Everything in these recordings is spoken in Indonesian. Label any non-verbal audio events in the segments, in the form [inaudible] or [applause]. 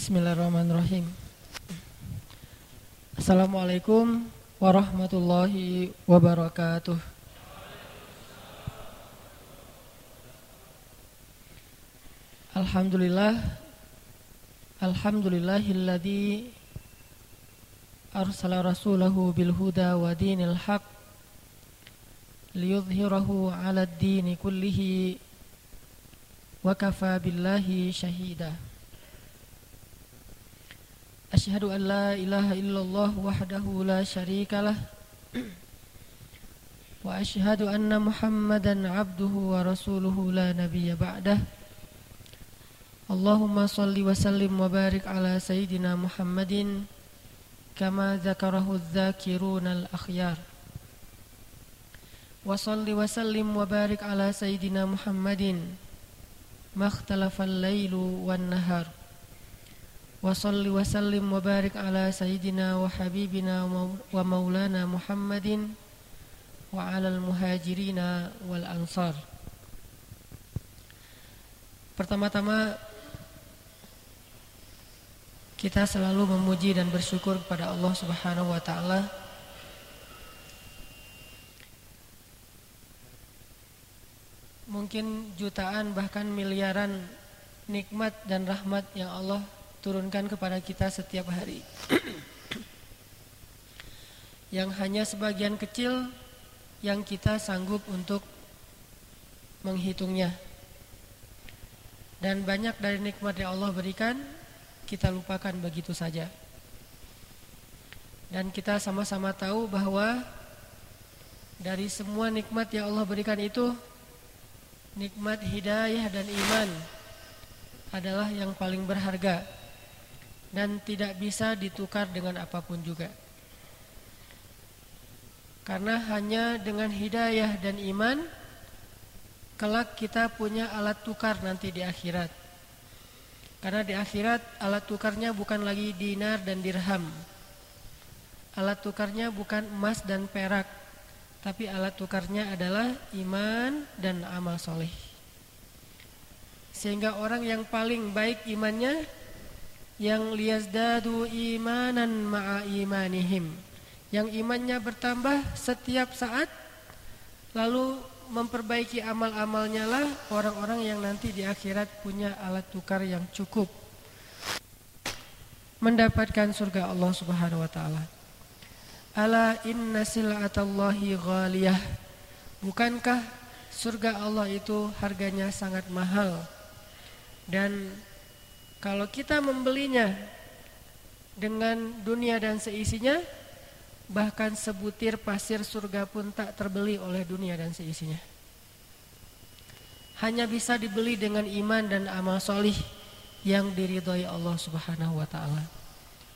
Bismillahirrahmanirrahim. Assalamualaikum warahmatullahi wabarakatuh. Alhamdulillah Alhamdulillahilladzi arsala rasulahu bil huda wa dinil haq liyudhhirahu 'ala ad-din kullihi wa kafa billahi shahida. أشهد أن لا إله إلا الله وحده لا شريك له وأشهد أن محمدا عبده ورسوله لا نبي بعده. اللهم صل وسلم وبارك على سيدنا محمد كما ذكره الذاكرون الأخيار. وصل وسلم وبارك على سيدنا محمد ما اختلف الليل والنهار. وصل وسلم وبارك على سيدنا وحبيبنا ومولانا محمد وعلى المهاجرين والأنصار Pertama-tama kita selalu memuji dan bersyukur kepada Allah Subhanahu wa taala Mungkin jutaan bahkan miliaran nikmat dan rahmat yang Allah turunkan kepada kita setiap hari. [clears throat] yang hanya sebagian kecil yang kita sanggup untuk menghitungnya. Dan banyak dari nikmat yang Allah berikan kita lupakan begitu saja. Dan kita sama-sama tahu bahwa dari semua nikmat yang Allah berikan itu nikmat hidayah dan iman adalah yang paling berharga dan tidak bisa ditukar dengan apa pun juga. Karena hanya dengan hidayah dan iman kelak kita punya alat tukar nanti di akhirat. Karena di akhirat alat tukarnya bukan lagi dinar dan dirham. Alat tukarnya bukan emas dan perak, tapi alat tukarnya adalah iman dan amal soleh. Sehingga orang yang paling baik imannya yang liyazdadu imanan ma'a imanihim yang imannya bertambah setiap saat lalu memperbaiki amal-amalnya lah orang-orang yang nanti di akhirat punya alat tukar yang cukup mendapatkan surga Allah Subhanahu wa taala. Ala inna silatallahi ghaliyah. Bukankah surga Allah itu harganya sangat mahal dan kalau kita membelinya dengan dunia dan seisinya, bahkan sebutir pasir surga pun tak terbeli oleh dunia dan seisinya. Hanya bisa dibeli dengan iman dan amal solih yang diridhoi Allah Subhanahu wa taala.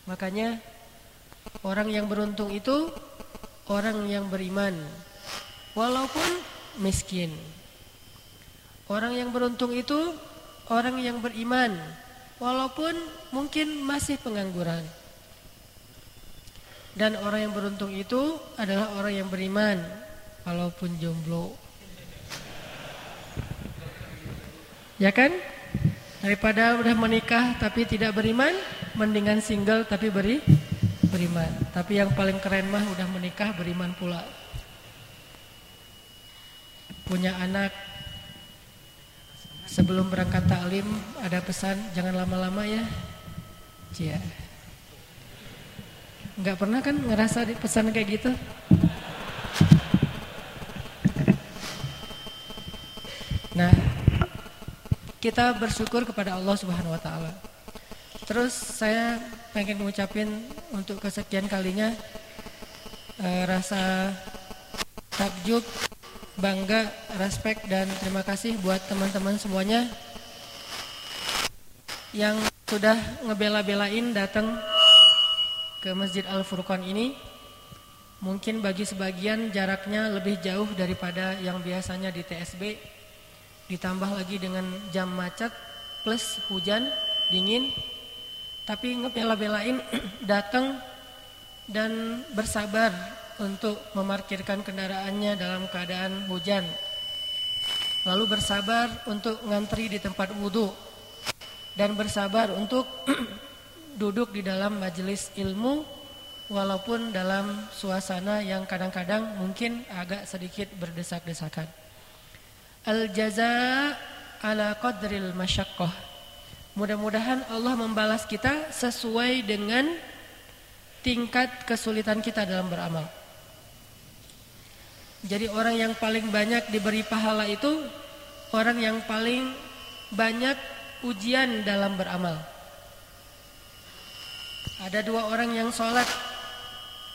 Makanya orang yang beruntung itu orang yang beriman walaupun miskin. Orang yang beruntung itu orang yang beriman walaupun mungkin masih pengangguran. Dan orang yang beruntung itu adalah orang yang beriman walaupun jomblo. Ya kan? Daripada udah menikah tapi tidak beriman, mendingan single tapi beri beriman. Tapi yang paling keren mah udah menikah beriman pula. Punya anak Sebelum berangkat taklim ada pesan jangan lama-lama ya. Cia. Enggak pernah kan ngerasa pesan kayak gitu? Nah, kita bersyukur kepada Allah Subhanahu wa taala. Terus saya pengen mengucapin untuk kesekian kalinya eh, rasa takjub bangga, respect dan terima kasih buat teman-teman semuanya yang sudah ngebela-belain datang ke Masjid Al Furqan ini. Mungkin bagi sebagian jaraknya lebih jauh daripada yang biasanya di TSB. Ditambah lagi dengan jam macet plus hujan dingin. Tapi ngebela-belain [clears throat] datang dan bersabar untuk memarkirkan kendaraannya dalam keadaan hujan. Lalu bersabar untuk ngantri di tempat wudhu dan bersabar untuk [clears throat] duduk di dalam majelis ilmu walaupun dalam suasana yang kadang-kadang mungkin agak sedikit berdesak-desakan. Al jaza ala qadril masyaqqah. Mudah-mudahan Allah membalas kita sesuai dengan tingkat kesulitan kita dalam beramal. Jadi orang yang paling banyak diberi pahala itu orang yang paling banyak ujian dalam beramal. Ada dua orang yang sholat.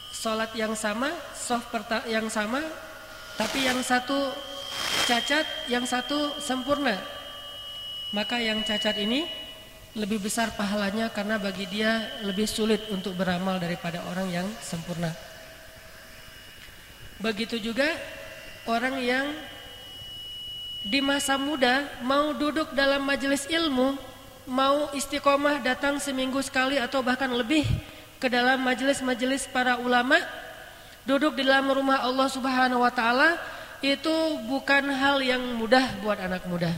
Sholat yang sama Soft yang sama Tapi yang satu cacat Yang satu sempurna. Maka yang cacat ini Lebih besar pahalanya Karena bagi dia lebih sulit untuk beramal Daripada orang yang sempurna Begitu juga Orang yang Di masa muda Mau duduk dalam majelis ilmu mau istiqomah datang seminggu sekali atau bahkan lebih ke dalam majelis-majelis para ulama, duduk di dalam rumah Allah Subhanahu wa taala itu bukan hal yang mudah buat anak muda.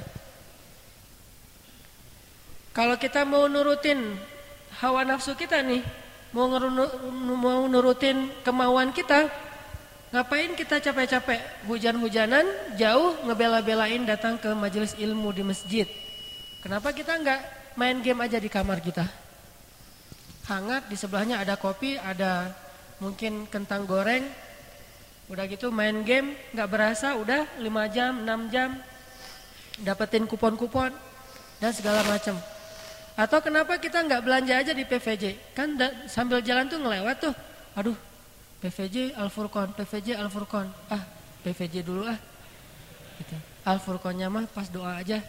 Kalau kita mau nurutin hawa nafsu kita nih, mau nurutin kemauan kita, ngapain kita capek-capek hujan-hujanan jauh ngebela-belain datang ke majelis ilmu di masjid? Kenapa kita enggak main game aja di kamar kita. Hangat di sebelahnya ada kopi, ada mungkin kentang goreng. Udah gitu main game nggak berasa udah 5 jam, 6 jam. Dapetin kupon-kupon dan segala macam. Atau kenapa kita nggak belanja aja di PVJ? Kan sambil jalan tuh ngelewat tuh. Aduh, PVJ Alfurkon, PVJ Alfurkon. Ah, PVJ dulu ah. Gitu. Alfurkonnya mah pas doa aja.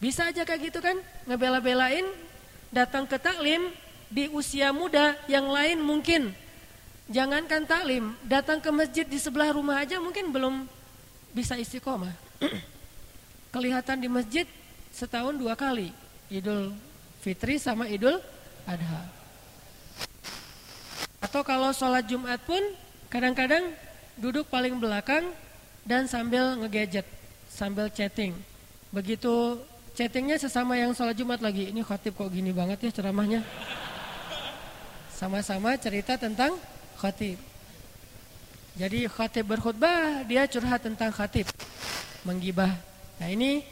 Bisa aja kayak gitu kan, ngebela-belain datang ke taklim di usia muda yang lain mungkin jangankan taklim, datang ke masjid di sebelah rumah aja mungkin belum bisa istiqomah. [clears throat] Kelihatan di masjid setahun dua kali, Idul Fitri sama Idul Adha. Atau kalau sholat Jumat pun kadang-kadang duduk paling belakang dan sambil ngegadget, sambil chatting. Begitu Chattingnya sesama yang sholat Jumat lagi. Ini khatib kok gini banget ya ceramahnya. Sama-sama cerita tentang khatib. Jadi khatib berkhutbah, dia curhat tentang khatib. Menggibah. Nah ini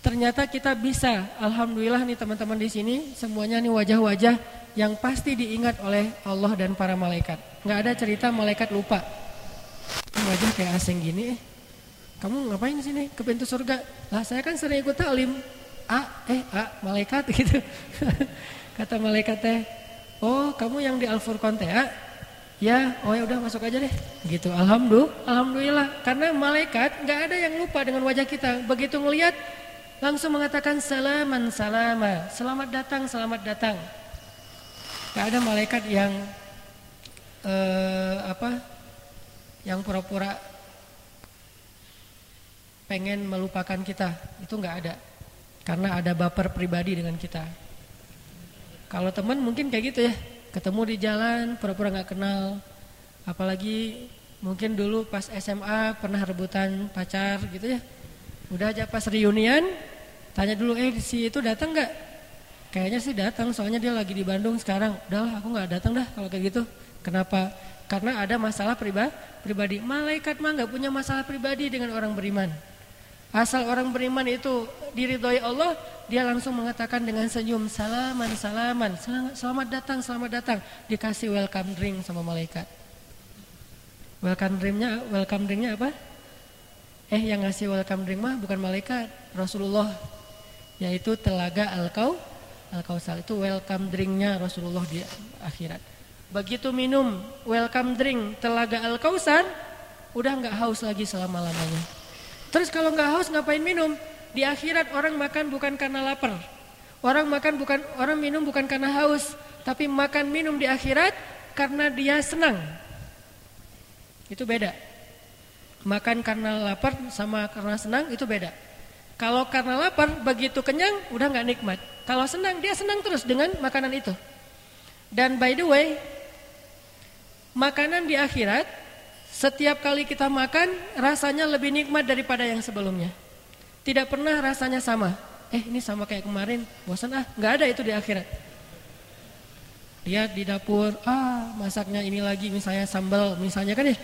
ternyata kita bisa. Alhamdulillah nih teman-teman di sini. Semuanya nih wajah-wajah yang pasti diingat oleh Allah dan para malaikat. Nggak ada cerita malaikat lupa. Wajah kayak asing gini eh. Kamu ngapain sini? Ke pintu surga. Lah saya kan sering ikut taklim. A, eh A, malaikat [laughs] gitu. Kata malaikat teh, oh kamu yang di Al-Furqan teh? Ya, oh ya udah masuk aja deh. Gitu. Alhamdulillah, alhamdulillah. Karena malaikat nggak ada yang lupa dengan wajah kita. Begitu ngelihat langsung mengatakan salaman salama. Selamat datang, selamat datang. Gak ada malaikat yang uh, apa? Yang pura-pura pengen melupakan kita. Itu nggak ada. Karena ada baper pribadi dengan kita. Kalau teman mungkin kayak gitu ya, ketemu di jalan pura-pura nggak kenal. Apalagi mungkin dulu pas SMA pernah rebutan pacar gitu ya. Udah aja pas reunian, tanya dulu eh si itu datang nggak? Kayaknya sih datang, soalnya dia lagi di Bandung sekarang. Udahlah aku nggak datang dah kalau kayak gitu. Kenapa? Karena ada masalah pribadi. Malaikat mah nggak punya masalah pribadi dengan orang beriman. Asal orang beriman itu diridhoi Allah, dia langsung mengatakan dengan senyum, salaman, salaman, selamat datang, selamat datang. Dikasih welcome drink sama malaikat. Welcome drinknya, welcome drinknya apa? Eh yang ngasih welcome drink mah bukan malaikat, Rasulullah. Yaitu telaga Al-Kau, Al-Kausal itu welcome drinknya Rasulullah di akhirat. Begitu minum welcome drink telaga Al-Kausar, udah nggak haus lagi selama-lamanya. Terus kalau nggak haus ngapain minum? Di akhirat orang makan bukan karena lapar. Orang makan bukan orang minum bukan karena haus, tapi makan minum di akhirat karena dia senang. Itu beda. Makan karena lapar sama karena senang itu beda. Kalau karena lapar begitu kenyang udah nggak nikmat. Kalau senang dia senang terus dengan makanan itu. Dan by the way, makanan di akhirat setiap kali kita makan rasanya lebih nikmat daripada yang sebelumnya. Tidak pernah rasanya sama. Eh ini sama kayak kemarin, bosan ah, nggak ada itu di akhirat. Lihat di dapur, ah masaknya ini lagi misalnya sambal misalnya kan ya.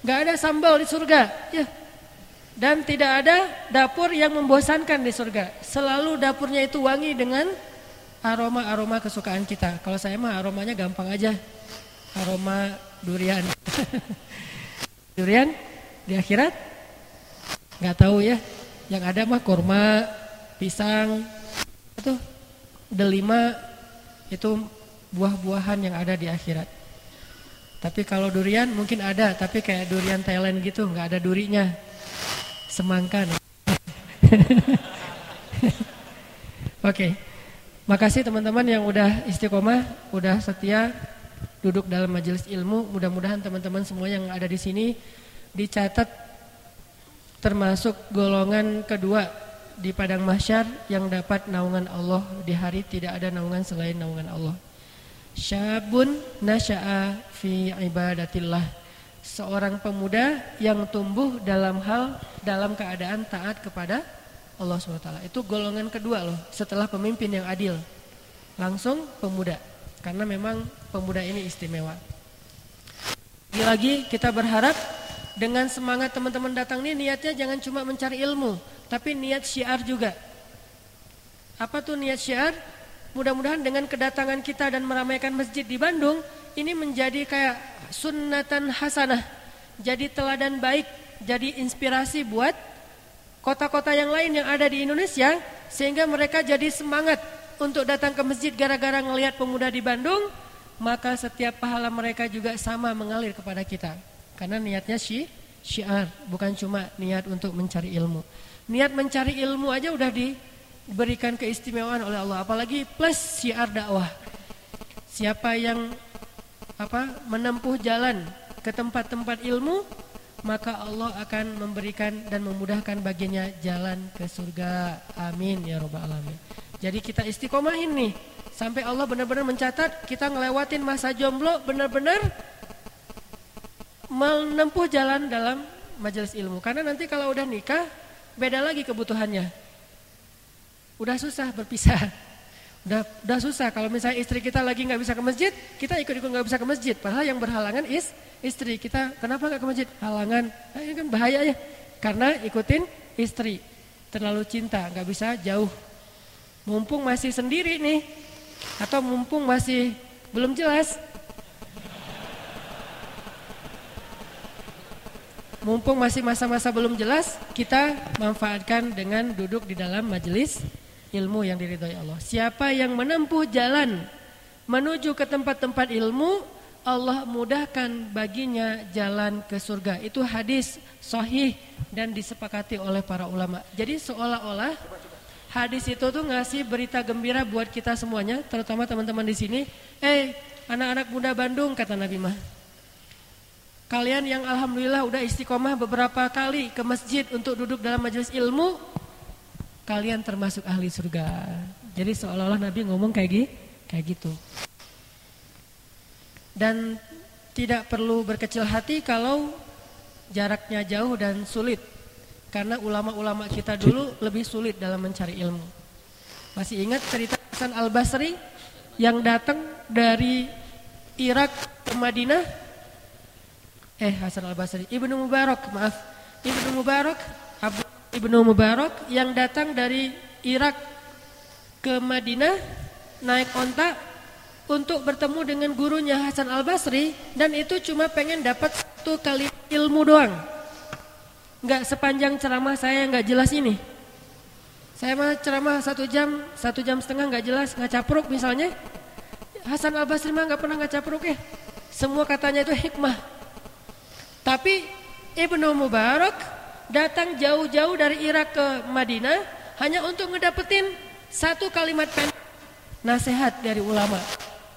Gak ada sambal di surga, ya. Dan tidak ada dapur yang membosankan di surga. Selalu dapurnya itu wangi dengan aroma-aroma kesukaan kita. Kalau saya mah aromanya gampang aja. Aroma durian. [laughs] durian di akhirat nggak tahu ya. Yang ada mah kurma, pisang, itu delima itu buah-buahan yang ada di akhirat. Tapi kalau durian mungkin ada, tapi kayak durian Thailand gitu, nggak ada durinya. Semangka. [laughs] Oke. Okay. Makasih teman-teman yang udah istiqomah, udah setia duduk dalam majelis ilmu. Mudah-mudahan teman-teman semua yang ada di sini dicatat termasuk golongan kedua di padang mahsyar yang dapat naungan Allah di hari tidak ada naungan selain naungan Allah. Syabun nasya'a fi ibadatillah. Seorang pemuda yang tumbuh dalam hal dalam keadaan taat kepada Allah SWT. Itu golongan kedua loh setelah pemimpin yang adil. Langsung pemuda. Karena memang pemuda ini istimewa. Lagi lagi kita berharap dengan semangat teman-teman datang ini niatnya jangan cuma mencari ilmu. Tapi niat syiar juga. Apa tuh niat syiar? Mudah-mudahan dengan kedatangan kita dan meramaikan masjid di Bandung. Ini menjadi kayak sunnatan hasanah. Jadi teladan baik. Jadi inspirasi buat kota-kota yang lain yang ada di Indonesia sehingga mereka jadi semangat untuk datang ke masjid gara-gara ngelihat pemuda di Bandung maka setiap pahala mereka juga sama mengalir kepada kita karena niatnya syi syiar bukan cuma niat untuk mencari ilmu niat mencari ilmu aja udah diberikan keistimewaan oleh Allah apalagi plus syiar dakwah siapa yang apa menempuh jalan ke tempat-tempat ilmu maka Allah akan memberikan dan memudahkan baginya jalan ke surga. Amin ya robbal alamin. Jadi kita istiqomah ini sampai Allah benar-benar mencatat kita ngelewatin masa jomblo benar-benar menempuh jalan dalam majelis ilmu. Karena nanti kalau udah nikah beda lagi kebutuhannya. Udah susah berpisah. Udah, udah susah kalau misalnya istri kita lagi nggak bisa ke masjid, kita ikut-ikut nggak bisa ke masjid. Padahal yang berhalangan is istri kita. Kenapa nggak ke masjid? Halangan. Nah, ini kan bahaya ya. Karena ikutin istri. Terlalu cinta, nggak bisa jauh. Mumpung masih sendiri nih, atau mumpung masih belum jelas. Mumpung masih masa-masa belum jelas, kita manfaatkan dengan duduk di dalam majelis ilmu yang diridhoi Allah. Siapa yang menempuh jalan menuju ke tempat-tempat ilmu, Allah mudahkan baginya jalan ke surga. Itu hadis sahih dan disepakati oleh para ulama. Jadi seolah-olah hadis itu tuh ngasih berita gembira buat kita semuanya, terutama teman-teman di sini. Eh, anak-anak muda Bandung kata Nabi mah. Kalian yang alhamdulillah udah istiqomah beberapa kali ke masjid untuk duduk dalam majelis ilmu, kalian termasuk ahli surga. Jadi seolah-olah Nabi ngomong kayak gitu, kayak gitu. Dan tidak perlu berkecil hati kalau jaraknya jauh dan sulit. Karena ulama-ulama kita dulu lebih sulit dalam mencari ilmu. Masih ingat cerita Hasan Al-Basri yang datang dari Irak ke Madinah? Eh Hasan Al-Basri, Ibnu Mubarak, maaf. Ibnu Mubarak Ibnu Mubarak yang datang dari Irak ke Madinah naik onta untuk bertemu dengan gurunya Hasan Al Basri dan itu cuma pengen dapat satu kali ilmu doang. Nggak sepanjang ceramah saya nggak jelas ini. Saya mah ceramah satu jam, satu jam setengah nggak jelas, nggak capruk misalnya. Hasan Al Basri mah nggak pernah nggak capruk ya. Semua katanya itu hikmah. Tapi Ibnu Mubarak datang jauh-jauh dari Irak ke Madinah hanya untuk ngedapetin satu kalimat pen nasihat dari ulama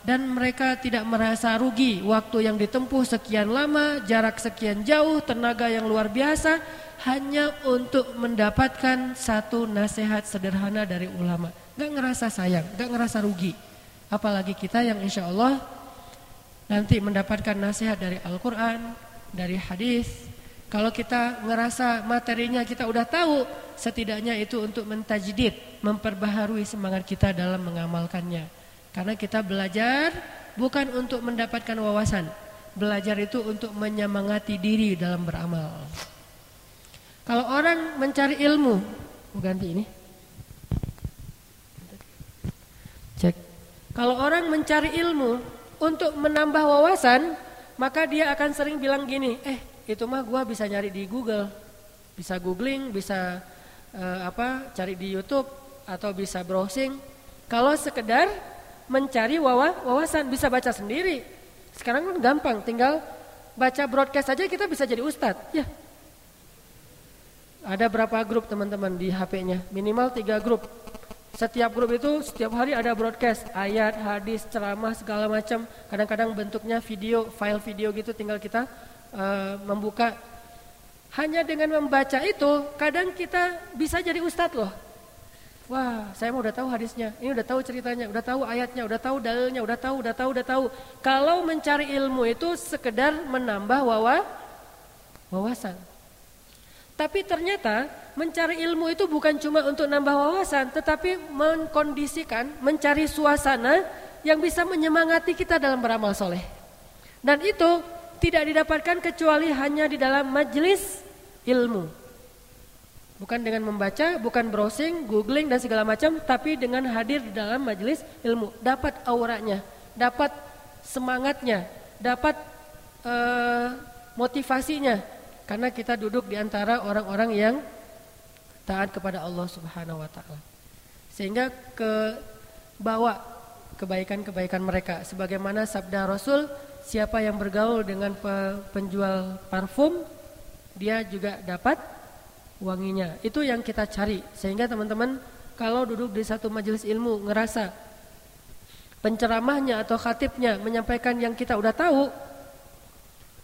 dan mereka tidak merasa rugi waktu yang ditempuh sekian lama, jarak sekian jauh, tenaga yang luar biasa hanya untuk mendapatkan satu nasihat sederhana dari ulama. Gak ngerasa sayang, gak ngerasa rugi. Apalagi kita yang insya Allah nanti mendapatkan nasihat dari Al-Quran, dari hadis, kalau kita ngerasa materinya kita udah tahu, setidaknya itu untuk mentajdid, memperbaharui semangat kita dalam mengamalkannya. Karena kita belajar bukan untuk mendapatkan wawasan. Belajar itu untuk menyemangati diri dalam beramal. Kalau orang mencari ilmu, ganti ini. Cek. Kalau orang mencari ilmu untuk menambah wawasan, maka dia akan sering bilang gini, eh itu mah gua bisa nyari di Google, bisa googling, bisa uh, apa cari di YouTube atau bisa browsing. Kalau sekedar mencari wawa, wawasan bisa baca sendiri. Sekarang kan gampang, tinggal baca broadcast saja kita bisa jadi ustadz. Ya. Ada berapa grup teman-teman di HP-nya? Minimal tiga grup. Setiap grup itu setiap hari ada broadcast, ayat, hadis, ceramah segala macam. Kadang-kadang bentuknya video, file video gitu tinggal kita uh, membuka. Hanya dengan membaca itu, kadang kita bisa jadi ustadz loh. Wah, saya mau udah tahu hadisnya, ini udah tahu ceritanya, udah tahu ayatnya, udah tahu dalilnya, udah tahu, udah tahu, udah tahu. Kalau mencari ilmu itu sekedar menambah wawa, wawasan. Tapi ternyata mencari ilmu itu bukan cuma untuk nambah wawasan, tetapi mengkondisikan, mencari suasana yang bisa menyemangati kita dalam beramal soleh. Dan itu tidak didapatkan kecuali hanya di dalam majelis ilmu. Bukan dengan membaca, bukan browsing, googling dan segala macam, tapi dengan hadir di dalam majelis ilmu. Dapat auranya, dapat semangatnya, dapat uh, motivasinya. Karena kita duduk di antara orang-orang yang taat kepada Allah Subhanahu wa taala. Sehingga ke bawa kebaikan-kebaikan mereka sebagaimana sabda Rasul, siapa yang bergaul dengan penjual parfum, dia juga dapat wanginya. Itu yang kita cari. Sehingga teman-teman kalau duduk di satu majelis ilmu ngerasa penceramahnya atau khatibnya menyampaikan yang kita udah tahu,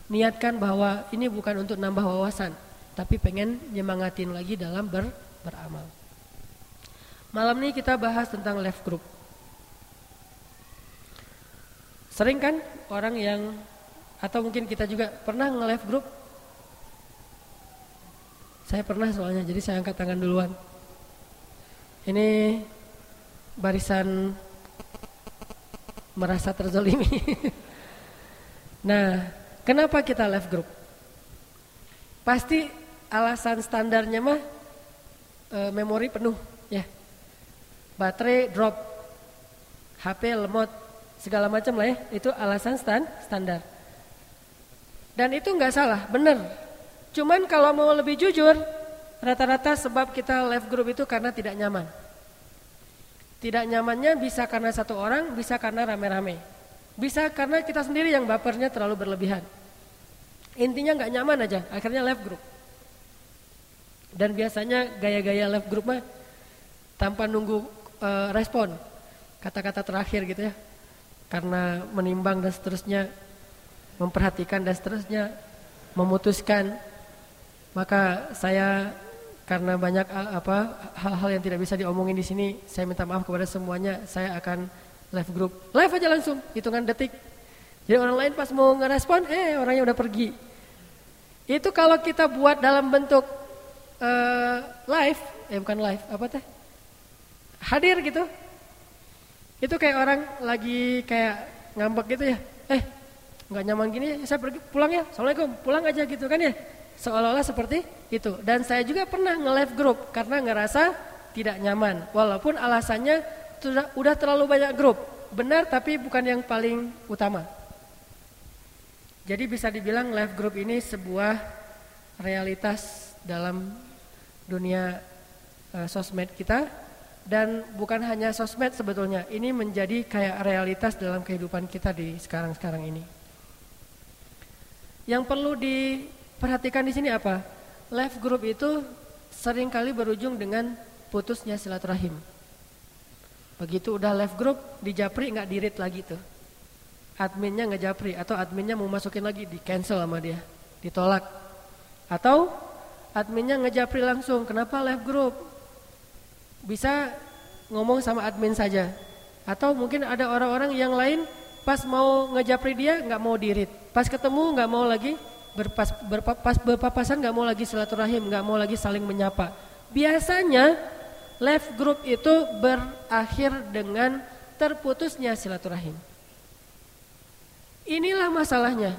niatkan bahwa ini bukan untuk nambah wawasan, tapi pengen nyemangatin lagi dalam ber, beramal. Malam ini kita bahas tentang left group. Sering kan orang yang atau mungkin kita juga pernah nge-left group saya pernah soalnya, jadi saya angkat tangan duluan. Ini barisan merasa terzolimi. [laughs] nah, kenapa kita left group? Pasti alasan standarnya mah e, memori penuh, ya. Baterai drop, HP lemot, segala macam lah ya. Itu alasan stand, standar. Dan itu nggak salah, benar Cuman kalau mau lebih jujur, rata-rata sebab kita left group itu karena tidak nyaman. Tidak nyamannya bisa karena satu orang, bisa karena rame-rame. Bisa karena kita sendiri yang bapernya terlalu berlebihan. Intinya nggak nyaman aja, akhirnya left group. Dan biasanya gaya-gaya left group mah tanpa nunggu uh, respon, kata-kata terakhir gitu ya. Karena menimbang dan seterusnya, memperhatikan dan seterusnya, memutuskan maka saya karena banyak apa hal-hal yang tidak bisa diomongin di sini, saya minta maaf kepada semuanya. Saya akan live group, live aja langsung, hitungan detik. Jadi orang lain pas mau ngerespon, eh orangnya udah pergi. Itu kalau kita buat dalam bentuk uh, live, eh bukan live, apa teh? Hadir gitu. Itu kayak orang lagi kayak ngambek gitu ya. Eh, nggak nyaman gini, saya pergi pulang ya. Assalamualaikum, pulang aja gitu kan ya. Seolah-olah seperti itu. Dan saya juga pernah nge-live group karena ngerasa tidak nyaman. Walaupun alasannya sudah udah terlalu banyak grup. Benar tapi bukan yang paling utama. Jadi bisa dibilang live group ini sebuah realitas dalam dunia uh, sosmed kita dan bukan hanya sosmed sebetulnya. Ini menjadi kayak realitas dalam kehidupan kita di sekarang-sekarang ini. Yang perlu di Perhatikan di sini apa? Live group itu sering kali berujung dengan putusnya silaturahim. Begitu udah live group, di japri nggak dirit lagi tuh. Adminnya nggak japri atau adminnya mau masukin lagi di cancel sama dia, ditolak. Atau adminnya ngejapri langsung, kenapa live group? Bisa ngomong sama admin saja. Atau mungkin ada orang-orang yang lain pas mau ngejapri dia nggak mau dirit, pas ketemu nggak mau lagi berpas, berpapas, berpapasan nggak mau lagi silaturahim, nggak mau lagi saling menyapa. Biasanya left group itu berakhir dengan terputusnya silaturahim. Inilah masalahnya.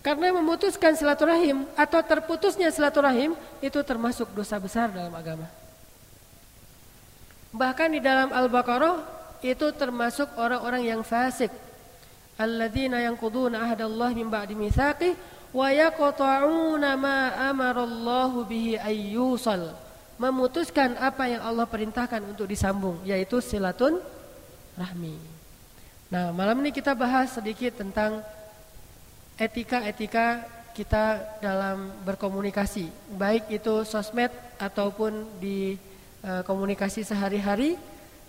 Karena memutuskan silaturahim atau terputusnya silaturahim itu termasuk dosa besar dalam agama. Bahkan di dalam Al-Baqarah itu termasuk orang-orang yang fasik. Alladzina yanquduna ahdallahi min ba'di mitsaqih wa yaqta'una ma amarallahu bihi ayyusal. Memutuskan apa yang Allah perintahkan untuk disambung yaitu silatun rahmi. Nah, malam ini kita bahas sedikit tentang etika-etika kita dalam berkomunikasi, baik itu sosmed ataupun di e, komunikasi sehari-hari,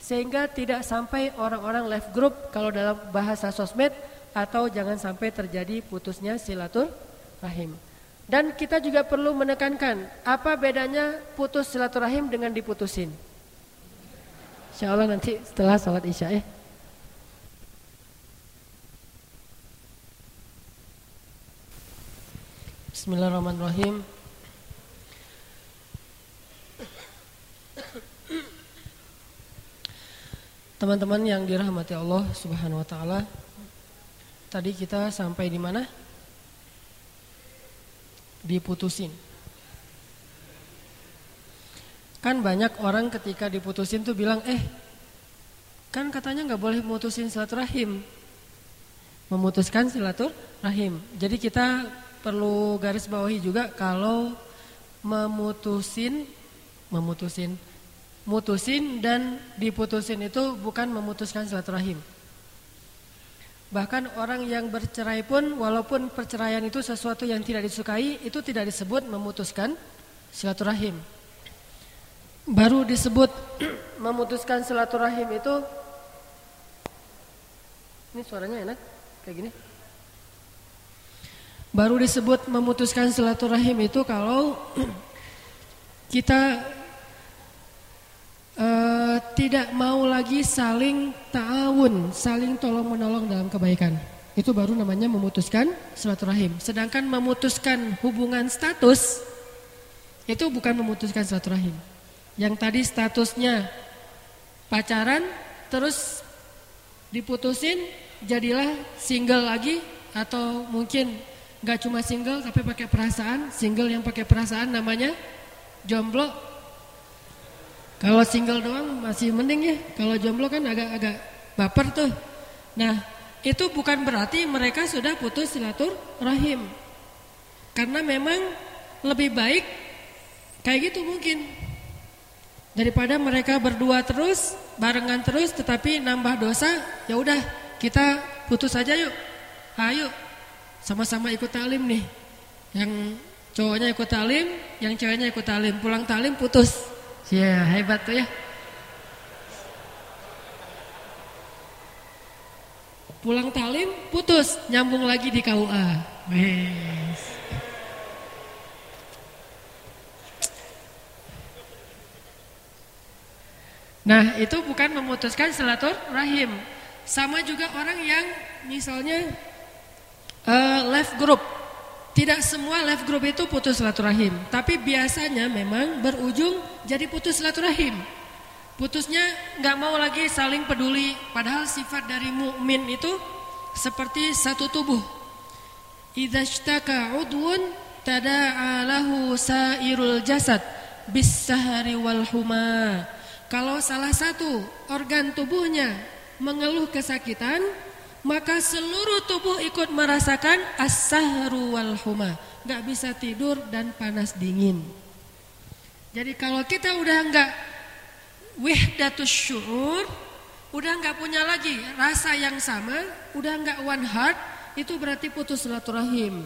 sehingga tidak sampai orang-orang left group kalau dalam bahasa sosmed atau jangan sampai terjadi putusnya silaturahim. Dan kita juga perlu menekankan apa bedanya putus silaturahim dengan diputusin. Insya Allah nanti setelah sholat isya ya. Bismillahirrahmanirrahim. Teman-teman yang dirahmati Allah Subhanahu wa taala. Tadi kita sampai di mana? Diputusin. Kan banyak orang ketika diputusin tuh bilang, "Eh, kan katanya nggak boleh memutusin silaturahim." Memutuskan silaturahim. Jadi kita perlu garis bawahi juga kalau memutusin memutusin mutusin dan diputusin itu bukan memutuskan silaturahim. Bahkan orang yang bercerai pun walaupun perceraian itu sesuatu yang tidak disukai itu tidak disebut memutuskan silaturahim. Baru disebut [clears throat] memutuskan silaturahim itu ini suaranya enak kayak gini. Baru disebut memutuskan silaturahim itu kalau [clears throat] kita uh, tidak mau lagi saling ta'awun, saling tolong menolong dalam kebaikan. Itu baru namanya memutuskan silaturahim. Sedangkan memutuskan hubungan status itu bukan memutuskan silaturahim. Yang tadi statusnya pacaran terus diputusin jadilah single lagi atau mungkin nggak cuma single tapi pakai perasaan single yang pakai perasaan namanya jomblo kalau single doang masih mending ya kalau jomblo kan agak-agak baper tuh nah itu bukan berarti mereka sudah putus silaturahim karena memang lebih baik kayak gitu mungkin daripada mereka berdua terus barengan terus tetapi nambah dosa ya udah kita putus aja yuk ayo sama-sama ikut talim nih. Yang cowoknya ikut talim, yang ceweknya ikut talim. Pulang talim putus. Ya hebat tuh ya. Pulang talim putus, nyambung lagi di KUA. Wes. Nah itu bukan memutuskan silaturahim Sama juga orang yang misalnya uh, left group. Tidak semua left group itu putus silaturahim, tapi biasanya memang berujung jadi putus silaturahim. Putusnya nggak mau lagi saling peduli, padahal sifat dari mukmin itu seperti satu tubuh. Idza ishtaka udwun tada'a lahu sairul jasad bisahari wal huma. Kalau salah satu organ tubuhnya mengeluh kesakitan, maka seluruh tubuh ikut merasakan as-sahru wal huma. Gak bisa tidur dan panas dingin. Jadi kalau kita udah enggak wihdatus syu'ur, udah enggak punya lagi rasa yang sama, udah enggak one heart, itu berarti putus silaturahim.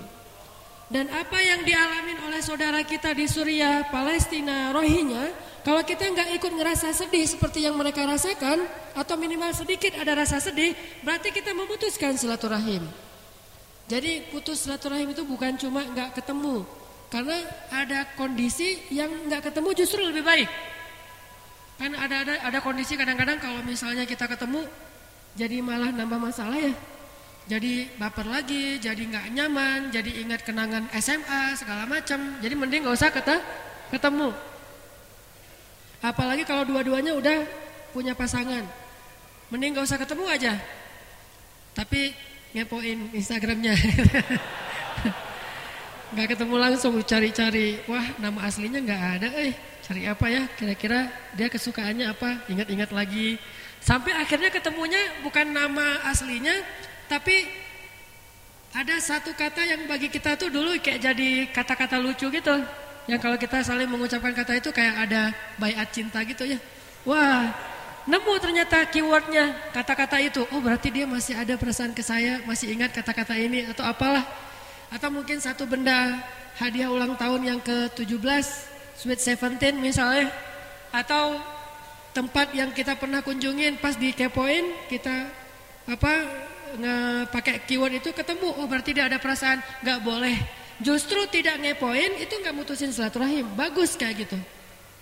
Dan apa yang dialami oleh saudara kita di Suriah, Palestina, Rohingya, kalau kita nggak ikut ngerasa sedih seperti yang mereka rasakan, atau minimal sedikit ada rasa sedih, berarti kita memutuskan silaturahim. Jadi putus silaturahim itu bukan cuma nggak ketemu, karena ada kondisi yang nggak ketemu justru lebih baik. Kan ada ada ada kondisi kadang-kadang kalau misalnya kita ketemu, jadi malah nambah masalah ya. Jadi baper lagi, jadi nggak nyaman, jadi ingat kenangan SMA segala macam. Jadi mending nggak usah kata ketemu. Apalagi kalau dua-duanya udah punya pasangan. Mending gak usah ketemu aja. Tapi ngepoin Instagramnya. [laughs] nggak ketemu langsung cari-cari, wah nama aslinya nggak ada, eh cari apa ya? Kira-kira dia kesukaannya apa? Ingat-ingat lagi. Sampai akhirnya ketemunya bukan nama aslinya, tapi ada satu kata yang bagi kita tuh dulu kayak jadi kata-kata lucu gitu. Yang kalau kita saling mengucapkan kata itu kayak ada bayat cinta gitu ya. Wah, nemu ternyata keywordnya kata-kata itu. Oh berarti dia masih ada perasaan ke saya, masih ingat kata-kata ini atau apalah. Atau mungkin satu benda hadiah ulang tahun yang ke-17, Sweet Seventeen misalnya. Atau tempat yang kita pernah kunjungin pas di kepoin kita apa pakai keyword itu ketemu. Oh berarti dia ada perasaan, nggak boleh. Justru tidak ngepoin itu nggak mutusin silaturahim. Bagus kayak gitu.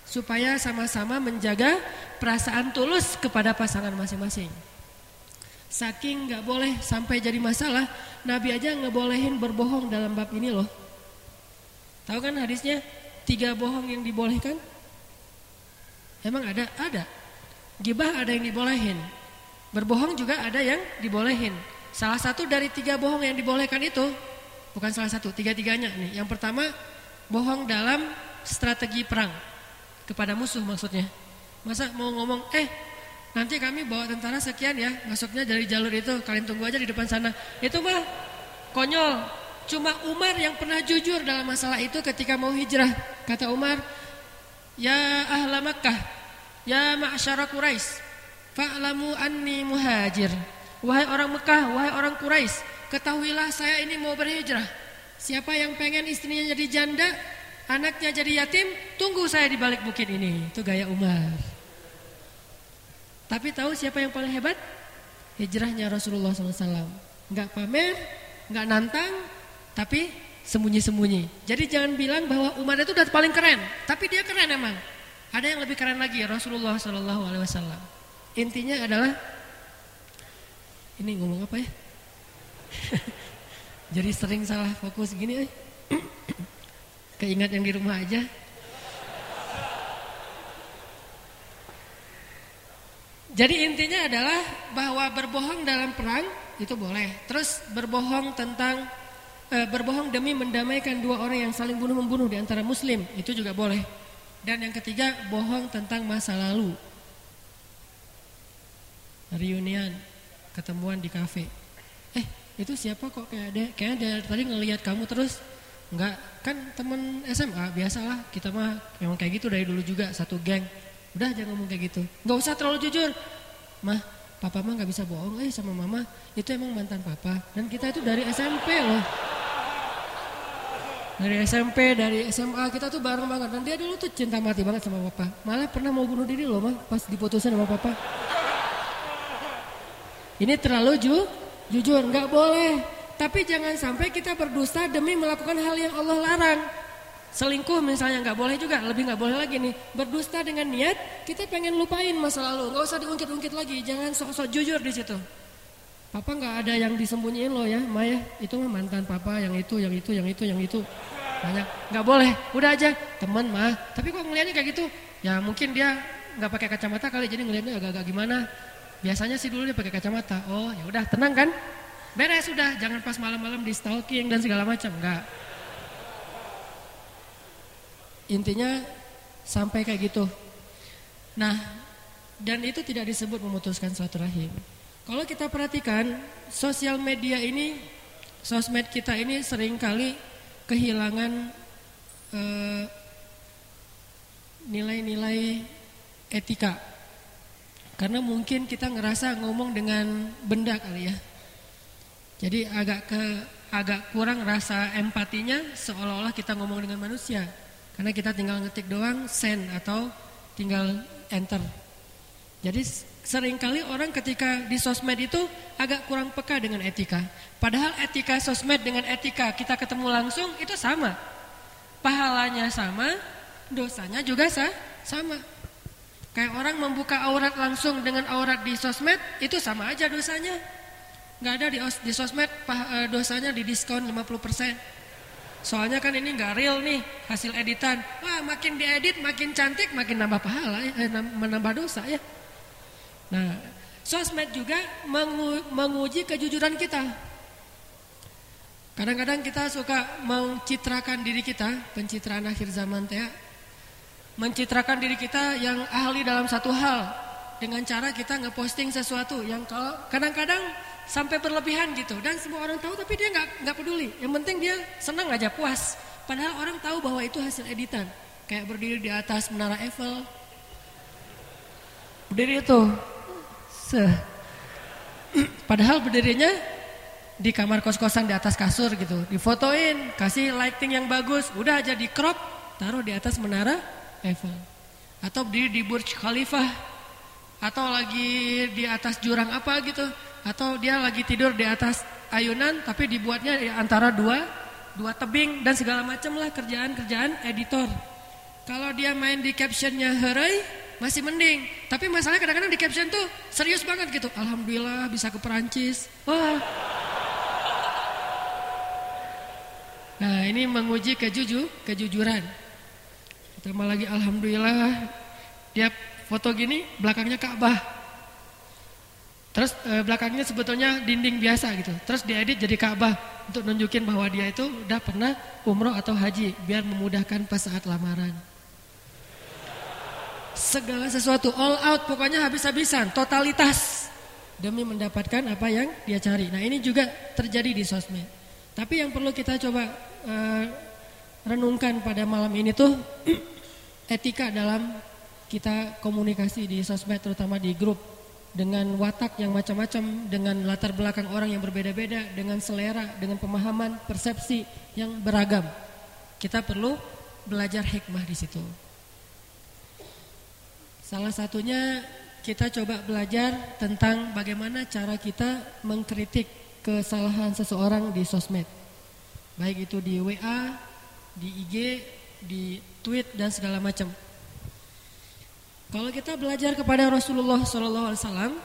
Supaya sama-sama menjaga perasaan tulus kepada pasangan masing-masing. Saking nggak boleh sampai jadi masalah, Nabi aja ngebolehin berbohong dalam bab ini loh. Tahu kan hadisnya? Tiga bohong yang dibolehkan? Emang ada? Ada. Gibah ada yang dibolehin. Berbohong juga ada yang dibolehin. Salah satu dari tiga bohong yang dibolehkan itu, bukan salah satu, tiga-tiganya nih. Yang pertama, bohong dalam strategi perang. Kepada musuh maksudnya. Masa mau ngomong, eh Nanti kami bawa tentara sekian ya, masuknya dari jalur itu, kalian tunggu aja di depan sana. Itu mah konyol. Cuma Umar yang pernah jujur dalam masalah itu ketika mau hijrah. Kata Umar, "Ya ahla Makkah, ya ma'syara Quraisy, fa'lamu anni muhajir." Wahai orang Mekah, wahai orang Quraisy, ketahuilah saya ini mau berhijrah. Siapa yang pengen istrinya jadi janda, anaknya jadi yatim, tunggu saya di balik bukit ini. Itu gaya Umar. Tapi tahu siapa yang paling hebat? Hijrahnya Rasulullah SAW. Enggak pamer, enggak nantang, tapi sembunyi-sembunyi. Jadi jangan bilang bahwa Umar itu udah paling keren, tapi dia keren emang. Ada yang lebih keren lagi Rasulullah SAW. Intinya adalah ini ngomong apa ya? [laughs] Jadi sering salah fokus gini eh. [clears throat] Keingat yang di rumah aja. Jadi intinya adalah bahwa berbohong dalam perang itu boleh. Terus berbohong tentang e, berbohong demi mendamaikan dua orang yang saling bunuh membunuh di antara muslim itu juga boleh. Dan yang ketiga bohong tentang masa lalu. Reunian, ketemuan di kafe. Itu siapa kok kayak ada kayak ada tadi ngelihat kamu terus Enggak, kan teman SMA biasalah kita mah memang kayak gitu dari dulu juga satu geng. Udah jangan ngomong kayak gitu. Nggak usah terlalu jujur. Mah, papa mah nggak bisa bohong eh sama mama. Itu emang mantan papa. Dan kita itu dari SMP loh. Dari SMP, dari SMA kita tuh bareng banget. Dan dia dulu tuh cinta mati banget sama papa. Malah pernah mau bunuh diri loh mah pas diputusin sama papa. Ini terlalu ju, jujur, nggak boleh. Tapi jangan sampai kita berdusta demi melakukan hal yang Allah larang. Selingkuh misalnya nggak boleh juga, lebih nggak boleh lagi nih. Berdusta dengan niat, kita pengen lupain masa lalu, nggak usah diungkit-ungkit lagi, jangan sok-sok jujur di situ. Papa nggak ada yang disembunyiin loh ya, Maya. Itu mah mantan papa, yang itu, yang itu, yang itu, yang itu. Banyak, nggak boleh. Udah aja, teman mah. Tapi kok ngelihatnya kayak gitu? Ya mungkin dia nggak pakai kacamata kali, jadi ngelihatnya agak-agak gimana. Biasanya sih dulu dia pakai kacamata. Oh ya udah, tenang kan? Beres sudah, jangan pas malam-malam di stalking dan segala macam, nggak. Intinya sampai kayak gitu. Nah, dan itu tidak disebut memutuskan silaturahim. Kalau kita perhatikan sosial media ini, sosmed kita ini sering kali kehilangan eh, nilai-nilai eh, etika. Karena mungkin kita ngerasa ngomong dengan benda kali ya. Jadi agak ke agak kurang rasa empatinya seolah-olah kita ngomong dengan manusia. Karena kita tinggal ngetik doang send atau tinggal enter. Jadi sering kali orang ketika di sosmed itu agak kurang peka dengan etika. Padahal etika sosmed dengan etika kita ketemu langsung itu sama. Pahalanya sama, dosanya juga sah, sama. Kayak orang membuka aurat langsung dengan aurat di sosmed itu sama aja dosanya. Gak ada di, di sosmed eh, dosanya di diskon 50%. Soalnya kan ini nggak real nih hasil editan. Wah makin diedit makin cantik makin nambah pahala ya, eh, menambah dosa ya. Nah sosmed juga mengu, menguji kejujuran kita. Kadang-kadang kita suka mencitrakan diri kita, pencitraan akhir zaman teh, mencitrakan diri kita yang ahli dalam satu hal dengan cara kita ngeposting sesuatu yang kalau kadang-kadang sampai berlebihan gitu dan semua orang tahu tapi dia nggak nggak peduli. Yang penting dia senang aja puas. Padahal orang tahu bahwa itu hasil editan. Kayak berdiri di atas menara Eiffel. Berdiri itu. Se. [clears throat] Padahal berdirinya di kamar kos-kosan di atas kasur gitu. Difotoin, kasih lighting yang bagus, udah aja di crop, taruh di atas menara Eiffel. Atau berdiri di Burj Khalifah. Atau lagi di atas jurang apa gitu. Atau dia lagi tidur di atas ayunan tapi dibuatnya di antara dua dua tebing dan segala macam lah kerjaan-kerjaan editor. Kalau dia main di captionnya herai masih mending. Tapi masalah kadang-kadang di caption tuh serius banget gitu. Alhamdulillah bisa ke Perancis. Wah. Nah ini menguji kejuju, kejujuran. Tambah lagi Alhamdulillah dia foto gini belakangnya Ka'bah. Terus e, belakangnya sebetulnya dinding biasa gitu. Terus diedit jadi Ka'bah untuk nunjukin bahwa dia itu udah pernah umroh atau haji biar memudahkan pas saat lamaran. Segala sesuatu all out pokoknya habis-habisan, totalitas demi mendapatkan apa yang dia cari. Nah, ini juga terjadi di sosmed. Tapi yang perlu kita coba uh, renungkan pada malam ini tuh [clears throat] etika dalam kita komunikasi di sosmed terutama di grup dengan watak yang macam-macam, dengan latar belakang orang yang berbeda-beda, dengan selera, dengan pemahaman, persepsi yang beragam. Kita perlu belajar hikmah di situ. Salah satunya kita coba belajar tentang bagaimana cara kita mengkritik kesalahan seseorang di sosmed. Baik itu di WA, di IG, di tweet dan segala macam. Kalau kita belajar kepada Rasulullah SAW,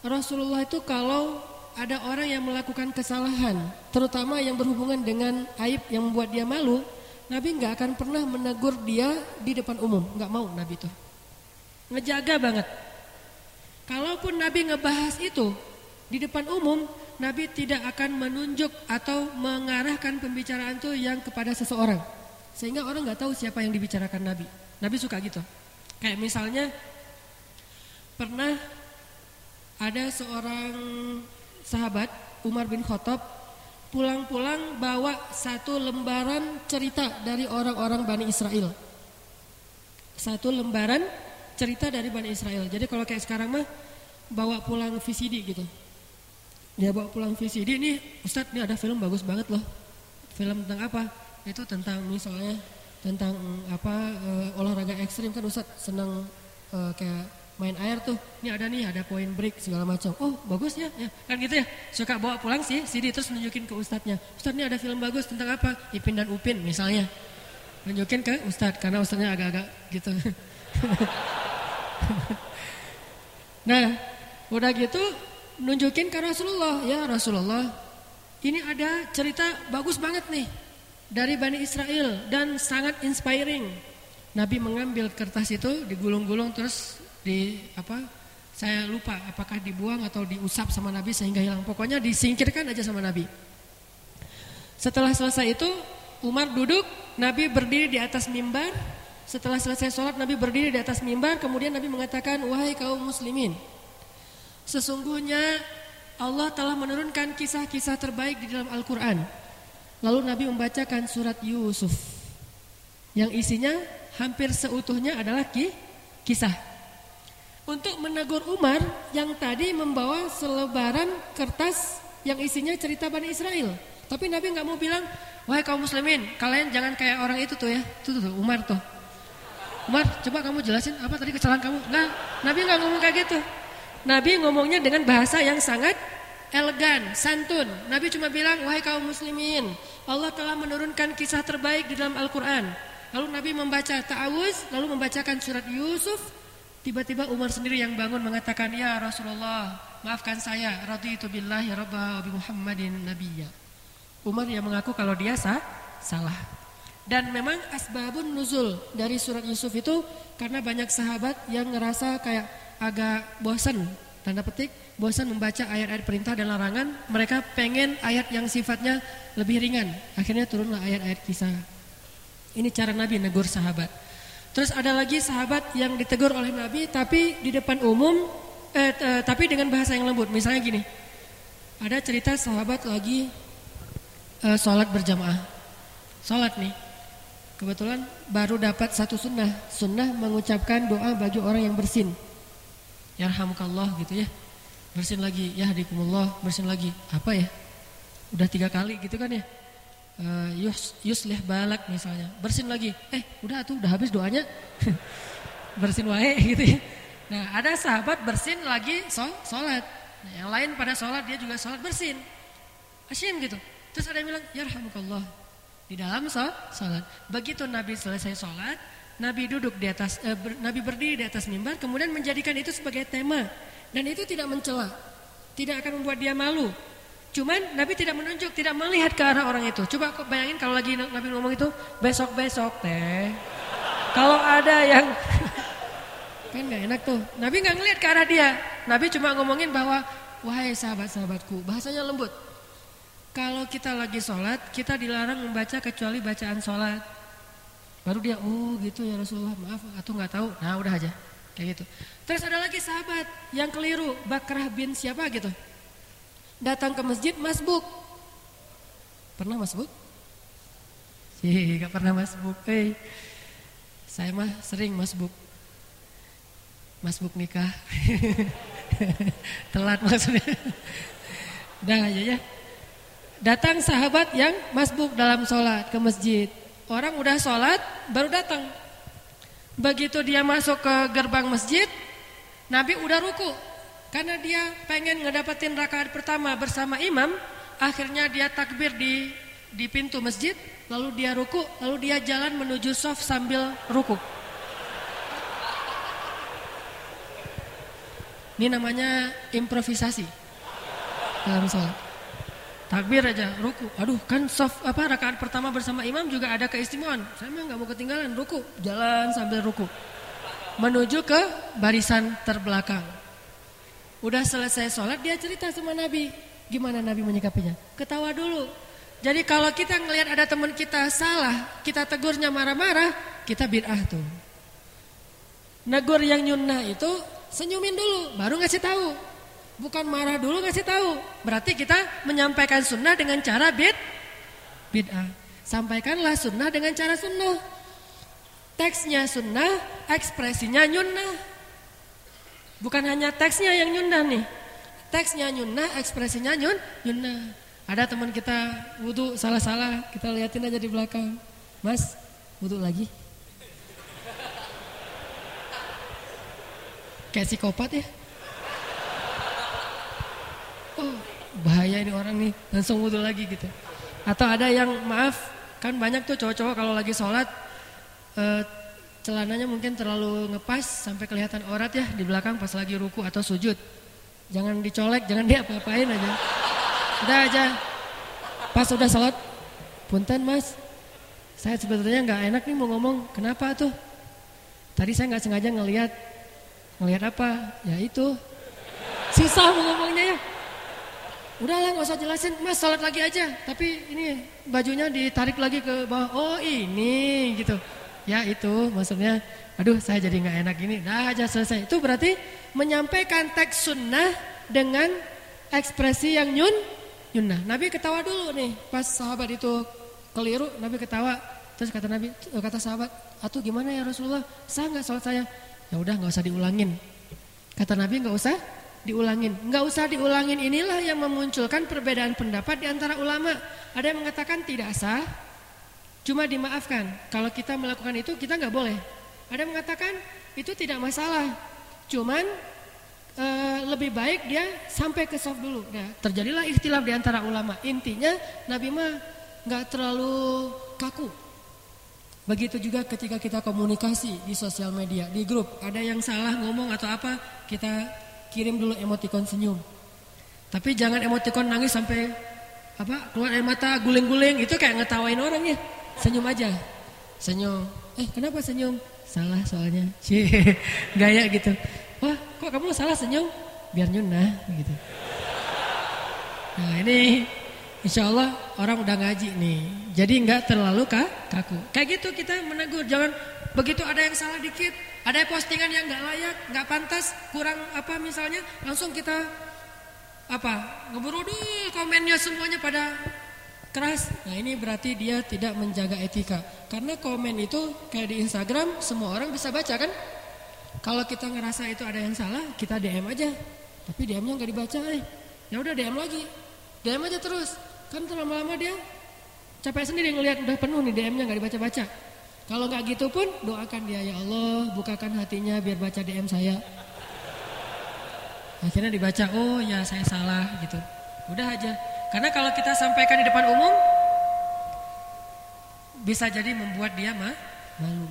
Rasulullah itu kalau ada orang yang melakukan kesalahan, terutama yang berhubungan dengan aib yang membuat dia malu, Nabi nggak akan pernah menegur dia di depan umum, nggak mau Nabi itu, ngejaga banget. Kalaupun Nabi ngebahas itu di depan umum, Nabi tidak akan menunjuk atau mengarahkan pembicaraan itu yang kepada seseorang, sehingga orang nggak tahu siapa yang dibicarakan Nabi. Nabi suka gitu. Kayak misalnya pernah ada seorang sahabat Umar bin Khattab pulang-pulang bawa satu lembaran cerita dari orang-orang Bani Israel. Satu lembaran cerita dari Bani Israel. Jadi kalau kayak sekarang mah bawa pulang VCD gitu. Dia bawa pulang VCD ini Ustadz ini ada film bagus banget loh. Film tentang apa? Itu tentang misalnya tentang apa uh, olahraga ekstrim kan Ustaz senang uh, kayak main air tuh. Ini ada nih, ada point break segala macam. Oh, bagus ya. ya. Kan gitu ya. Suka bawa pulang sih CD terus nunjukin ke ustadznya. Ustaz ini ada film bagus tentang apa? Ipin dan Upin misalnya. Nunjukin ke ustadz karena ustadznya agak-agak gitu. [laughs] nah, udah gitu nunjukin ke Rasulullah. Ya Rasulullah, ini ada cerita bagus banget nih dari Bani Israel dan sangat inspiring. Nabi mengambil kertas itu digulung-gulung terus di apa? Saya lupa apakah dibuang atau diusap sama Nabi sehingga hilang. Pokoknya disingkirkan aja sama Nabi. Setelah selesai itu Umar duduk, Nabi berdiri di atas mimbar. Setelah selesai sholat Nabi berdiri di atas mimbar. Kemudian Nabi mengatakan, wahai kaum muslimin. Sesungguhnya Allah telah menurunkan kisah-kisah terbaik di dalam Al-Quran. Lalu Nabi membacakan surat Yusuf yang isinya hampir seutuhnya adalah ki, kisah. Untuk menegur Umar yang tadi membawa selebaran kertas yang isinya cerita Bani Israel. Tapi Nabi nggak mau bilang, wahai kaum muslimin, kalian jangan kayak orang itu tuh ya. Tuh, tuh, tuh Umar tuh. Umar, coba kamu jelasin apa tadi kesalahan kamu. Nggak, Nabi nggak ngomong kayak gitu. Nabi ngomongnya dengan bahasa yang sangat elegan, santun. Nabi cuma bilang, wahai kaum muslimin, Allah telah menurunkan kisah terbaik di dalam Al-Quran. Lalu Nabi membaca ta'awuz, lalu membacakan surat Yusuf. Tiba-tiba Umar sendiri yang bangun mengatakan, Ya Rasulullah, maafkan saya, raditu billahi rabba bi Muhammadin nabiyya. Umar yang mengaku kalau dia sah, salah. Dan memang asbabun nuzul dari surat Yusuf itu karena banyak sahabat yang ngerasa kayak agak bosan tanda petik bosan membaca ayat-ayat perintah dan larangan, mereka pengen ayat yang sifatnya lebih ringan. Akhirnya turunlah ayat-ayat kisah. Ini cara Nabi negur sahabat. Terus ada lagi sahabat yang ditegur oleh Nabi tapi di depan umum eh, eh, tapi dengan bahasa yang lembut. Misalnya gini. Ada cerita sahabat lagi eh, sholat berjamaah. Sholat nih. Kebetulan baru dapat satu sunnah. Sunnah mengucapkan doa bagi orang yang bersin yarhamukallah gitu ya bersin lagi ya hadikumullah bersin lagi. Apa ya? Udah tiga kali gitu kan ya? Uh, yus yuslih balak misalnya. Bersin lagi. Eh udah tuh udah habis doanya. [laughs] Bersin wae gitu ya. Nah ada sahabat bersin lagi sol sholat. Nah, yang lain pada sholat dia juga sholat bersin. Asyim gitu. Terus ada yang bilang yarhamukallah. Di dalam sholat. Begitu Nabi selesai sholat Nabi duduk di atas, eh, ber, Nabi berdiri di atas mimbar, kemudian menjadikan itu sebagai tema. Dan itu tidak mencela, tidak akan membuat dia malu. Cuman Nabi tidak menunjuk, tidak melihat ke arah orang itu. Coba kok bayangin kalau lagi Nabi ngomong itu besok-besok teh. Kalau ada yang [laughs] kan nggak enak tuh. Nabi nggak ngelihat ke arah dia. Nabi cuma ngomongin bahwa wahai sahabat-sahabatku, bahasanya lembut. Kalau kita lagi sholat, kita dilarang membaca kecuali bacaan sholat. Baru dia, oh gitu ya Rasulullah, maaf atau nggak tahu. Nah udah aja, kayak gitu. Terus ada lagi sahabat yang keliru, Bakrah bin siapa gitu. Datang ke masjid masbuk. Pernah masbuk? Sih, gak pernah masbuk. Hey, saya mah sering masbuk. Masbuk nikah. [laughs] Telat maksudnya. Dah ya ya. Datang sahabat yang masbuk dalam sholat ke masjid. Orang udah sholat baru datang. Begitu dia masuk ke gerbang masjid, Nabi udah ruku. Karena dia pengen ngedapetin rakaat pertama bersama imam, akhirnya dia takbir di di pintu masjid, lalu dia ruku, lalu dia jalan menuju soft sambil ruku. Ini namanya improvisasi dalam sholat. Takbir aja, ruku. Aduh, kan soft apa rakaat pertama bersama imam juga ada keistimewaan. Saya mah nggak mau ketinggalan ruku, jalan sambil ruku. Menuju ke barisan terbelakang. Udah selesai sholat dia cerita sama Nabi. Gimana Nabi menyikapinya? Ketawa dulu. Jadi kalau kita ngelihat ada teman kita salah, kita tegurnya marah-marah, kita bid'ah tuh. Negur yang nyunnah itu senyumin dulu, baru ngasih tahu. Bukan marah dulu ngasih tahu. Berarti kita menyampaikan sunnah dengan cara bid bid'ah. Sampaikanlah sunnah dengan cara sunnah. Teksnya sunnah, ekspresinya nyunnah. Bukan hanya teksnya yang nyunnah nih. Teksnya nyunnah, ekspresinya nyun, nyunnah. Ada teman kita wudhu salah-salah, kita liatin aja di belakang. Mas, wudhu lagi. Kayak psikopat ya oh bahaya ini orang nih langsung wudhu lagi gitu. Atau ada yang maaf kan banyak tuh cowok-cowok kalau lagi sholat eh, celananya mungkin terlalu ngepas sampai kelihatan orat ya di belakang pas lagi ruku atau sujud. Jangan dicolek jangan diapa-apain aja. Udah aja. Pas udah sholat punten mas. Saya sebetulnya nggak enak nih mau ngomong. Kenapa tuh? Tadi saya nggak sengaja ngelihat ngelihat apa? Ya itu. Susah mau ngomongnya ya Udahlah nggak usah jelasin, mas sholat lagi aja. Tapi ini bajunya ditarik lagi ke bawah. Oh ini gitu. Ya itu maksudnya. Aduh saya jadi nggak enak ini. Dah aja selesai. Itu berarti menyampaikan teks sunnah dengan ekspresi yang nyun nyunnah. Nabi ketawa dulu nih pas sahabat itu keliru. Nabi ketawa. Terus kata Nabi, kata sahabat, atau gimana ya Rasulullah? Sah nggak sholat saya? Ya udah nggak usah diulangin. Kata Nabi nggak usah diulangin. Enggak usah diulangin inilah yang memunculkan perbedaan pendapat di antara ulama. Ada yang mengatakan tidak sah, cuma dimaafkan. Kalau kita melakukan itu kita nggak boleh. Ada yang mengatakan itu tidak masalah, cuman e, lebih baik dia sampai ke soft dulu. Nah, terjadilah ikhtilaf di antara ulama. Intinya Nabi mah nggak terlalu kaku. Begitu juga ketika kita komunikasi di sosial media, di grup, ada yang salah ngomong atau apa, kita kirim dulu emoticon senyum. Tapi jangan emoticon nangis sampai apa keluar air mata guling-guling itu kayak ngetawain orang ya. Senyum aja. Senyum. Eh kenapa senyum? Salah soalnya. [laughs] Gaya gitu. Wah kok kamu salah senyum? biar nyunah gitu. Nah ini insya Allah orang udah ngaji nih. Jadi nggak terlalu kaku. Kayak gitu kita menegur. Jangan begitu ada yang salah dikit. Ada postingan yang nggak layak, nggak pantas, kurang apa misalnya. Langsung kita apa ngeburu dulu komennya semuanya pada keras. Nah ini berarti dia tidak menjaga etika. Karena komen itu kayak di Instagram semua orang bisa baca kan. Kalau kita ngerasa itu ada yang salah, kita DM aja. Tapi DM-nya nggak dibaca, eh. Ya udah DM lagi. DM aja terus. Kan lama-lama dia capek sendiri ngelihat udah penuh nih DM-nya nggak dibaca-baca. Kalau nggak gitu pun doakan dia ya Allah bukakan hatinya biar baca DM saya. Akhirnya dibaca oh ya saya salah gitu. Udah aja. Karena kalau kita sampaikan di depan umum bisa jadi membuat dia mah malu.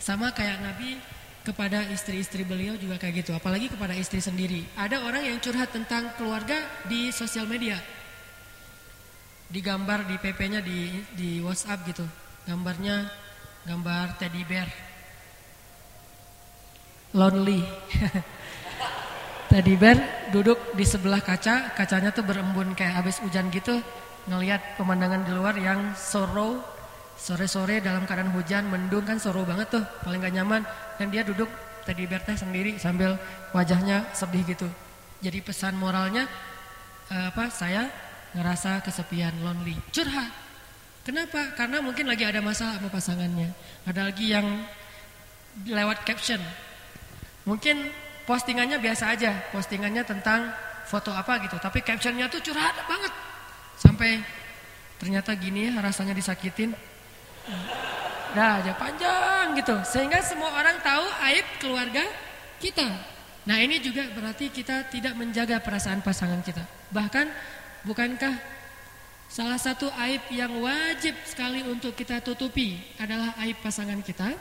Sama kayak Nabi kepada istri-istri beliau juga kayak gitu, apalagi kepada istri sendiri. Ada orang yang curhat tentang keluarga di sosial media digambar di PP-nya di di WhatsApp gitu. Gambarnya gambar teddy bear. Lonely. [laughs] teddy bear duduk di sebelah kaca, kacanya tuh berembun kayak habis hujan gitu, ngelihat pemandangan di luar yang sorrow sore-sore dalam keadaan hujan mendung kan sorrow banget tuh, paling gak nyaman dan dia duduk teddy bear teh sendiri sambil wajahnya sedih gitu. Jadi pesan moralnya eh, apa? Saya ngerasa kesepian, lonely, curhat. Kenapa? Karena mungkin lagi ada masalah sama pasangannya. Ada lagi yang lewat caption. Mungkin postingannya biasa aja, postingannya tentang foto apa gitu, tapi captionnya tuh curhat banget. Sampai ternyata gini ya rasanya disakitin. Dah aja panjang gitu. Sehingga semua orang tahu aib keluarga kita. Nah ini juga berarti kita tidak menjaga perasaan pasangan kita. Bahkan Bukankah salah satu aib yang wajib sekali untuk kita tutupi adalah aib pasangan kita,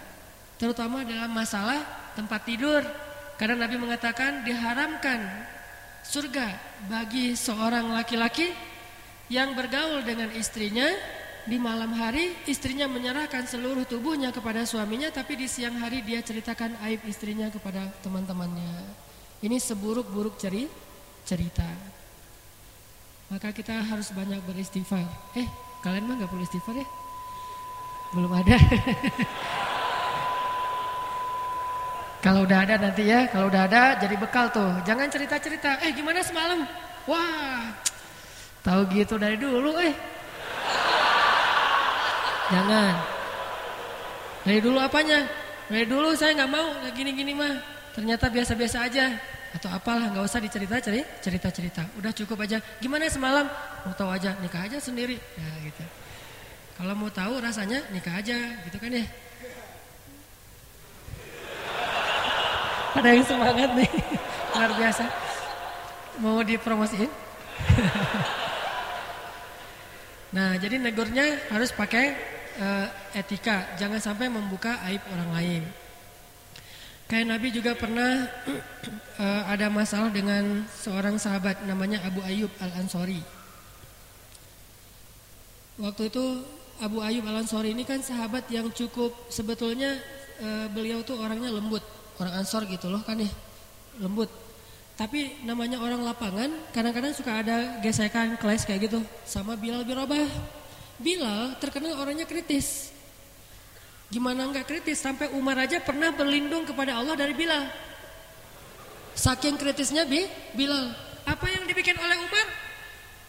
terutama dalam masalah tempat tidur. Karena Nabi mengatakan diharamkan surga bagi seorang laki-laki yang bergaul dengan istrinya di malam hari istrinya menyerahkan seluruh tubuhnya kepada suaminya tapi di siang hari dia ceritakan aib istrinya kepada teman-temannya. Ini seburuk-buruk ceri cerita. Maka kita harus banyak beristighfar. Eh, kalian mah gak perlu istighfar ya? Belum ada. [laughs] kalau udah ada nanti ya, kalau udah ada jadi bekal tuh. Jangan cerita-cerita. Eh, gimana semalam? Wah, tahu gitu dari dulu eh. Jangan. Dari dulu apanya? Dari dulu saya nggak mau nggak gini-gini mah. Ternyata biasa-biasa aja atau apalah nggak usah dicerita cerita cerita udah cukup aja. Gimana semalam? Mau tahu aja nikah aja sendiri. Ya gitu. Kalau mau tahu rasanya nikah aja gitu kan ya? Ada yang semangat nih. [laughs] Luar biasa. Mau dipromosiin? [laughs] Nah jadi negurnya harus pakai uh, etika. Jangan sampai membuka aib orang lain Kayak Nabi juga pernah uh, [clears throat] ada masalah dengan seorang sahabat namanya Abu Ayyub Al-Ansori. Waktu itu Abu Ayyub Al-Ansori ini kan sahabat yang cukup sebetulnya uh, beliau tuh orangnya lembut, orang Ansor gitu loh kan ya, lembut. Tapi namanya orang lapangan kadang-kadang suka ada gesekan kelas kayak gitu sama Bilal bin Rabah. Bilal terkenal orangnya kritis. Gimana nggak kritis sampai Umar aja pernah berlindung kepada Allah dari Bilal. Saking kritisnya bi Bilal. Apa yang dibikin oleh Umar?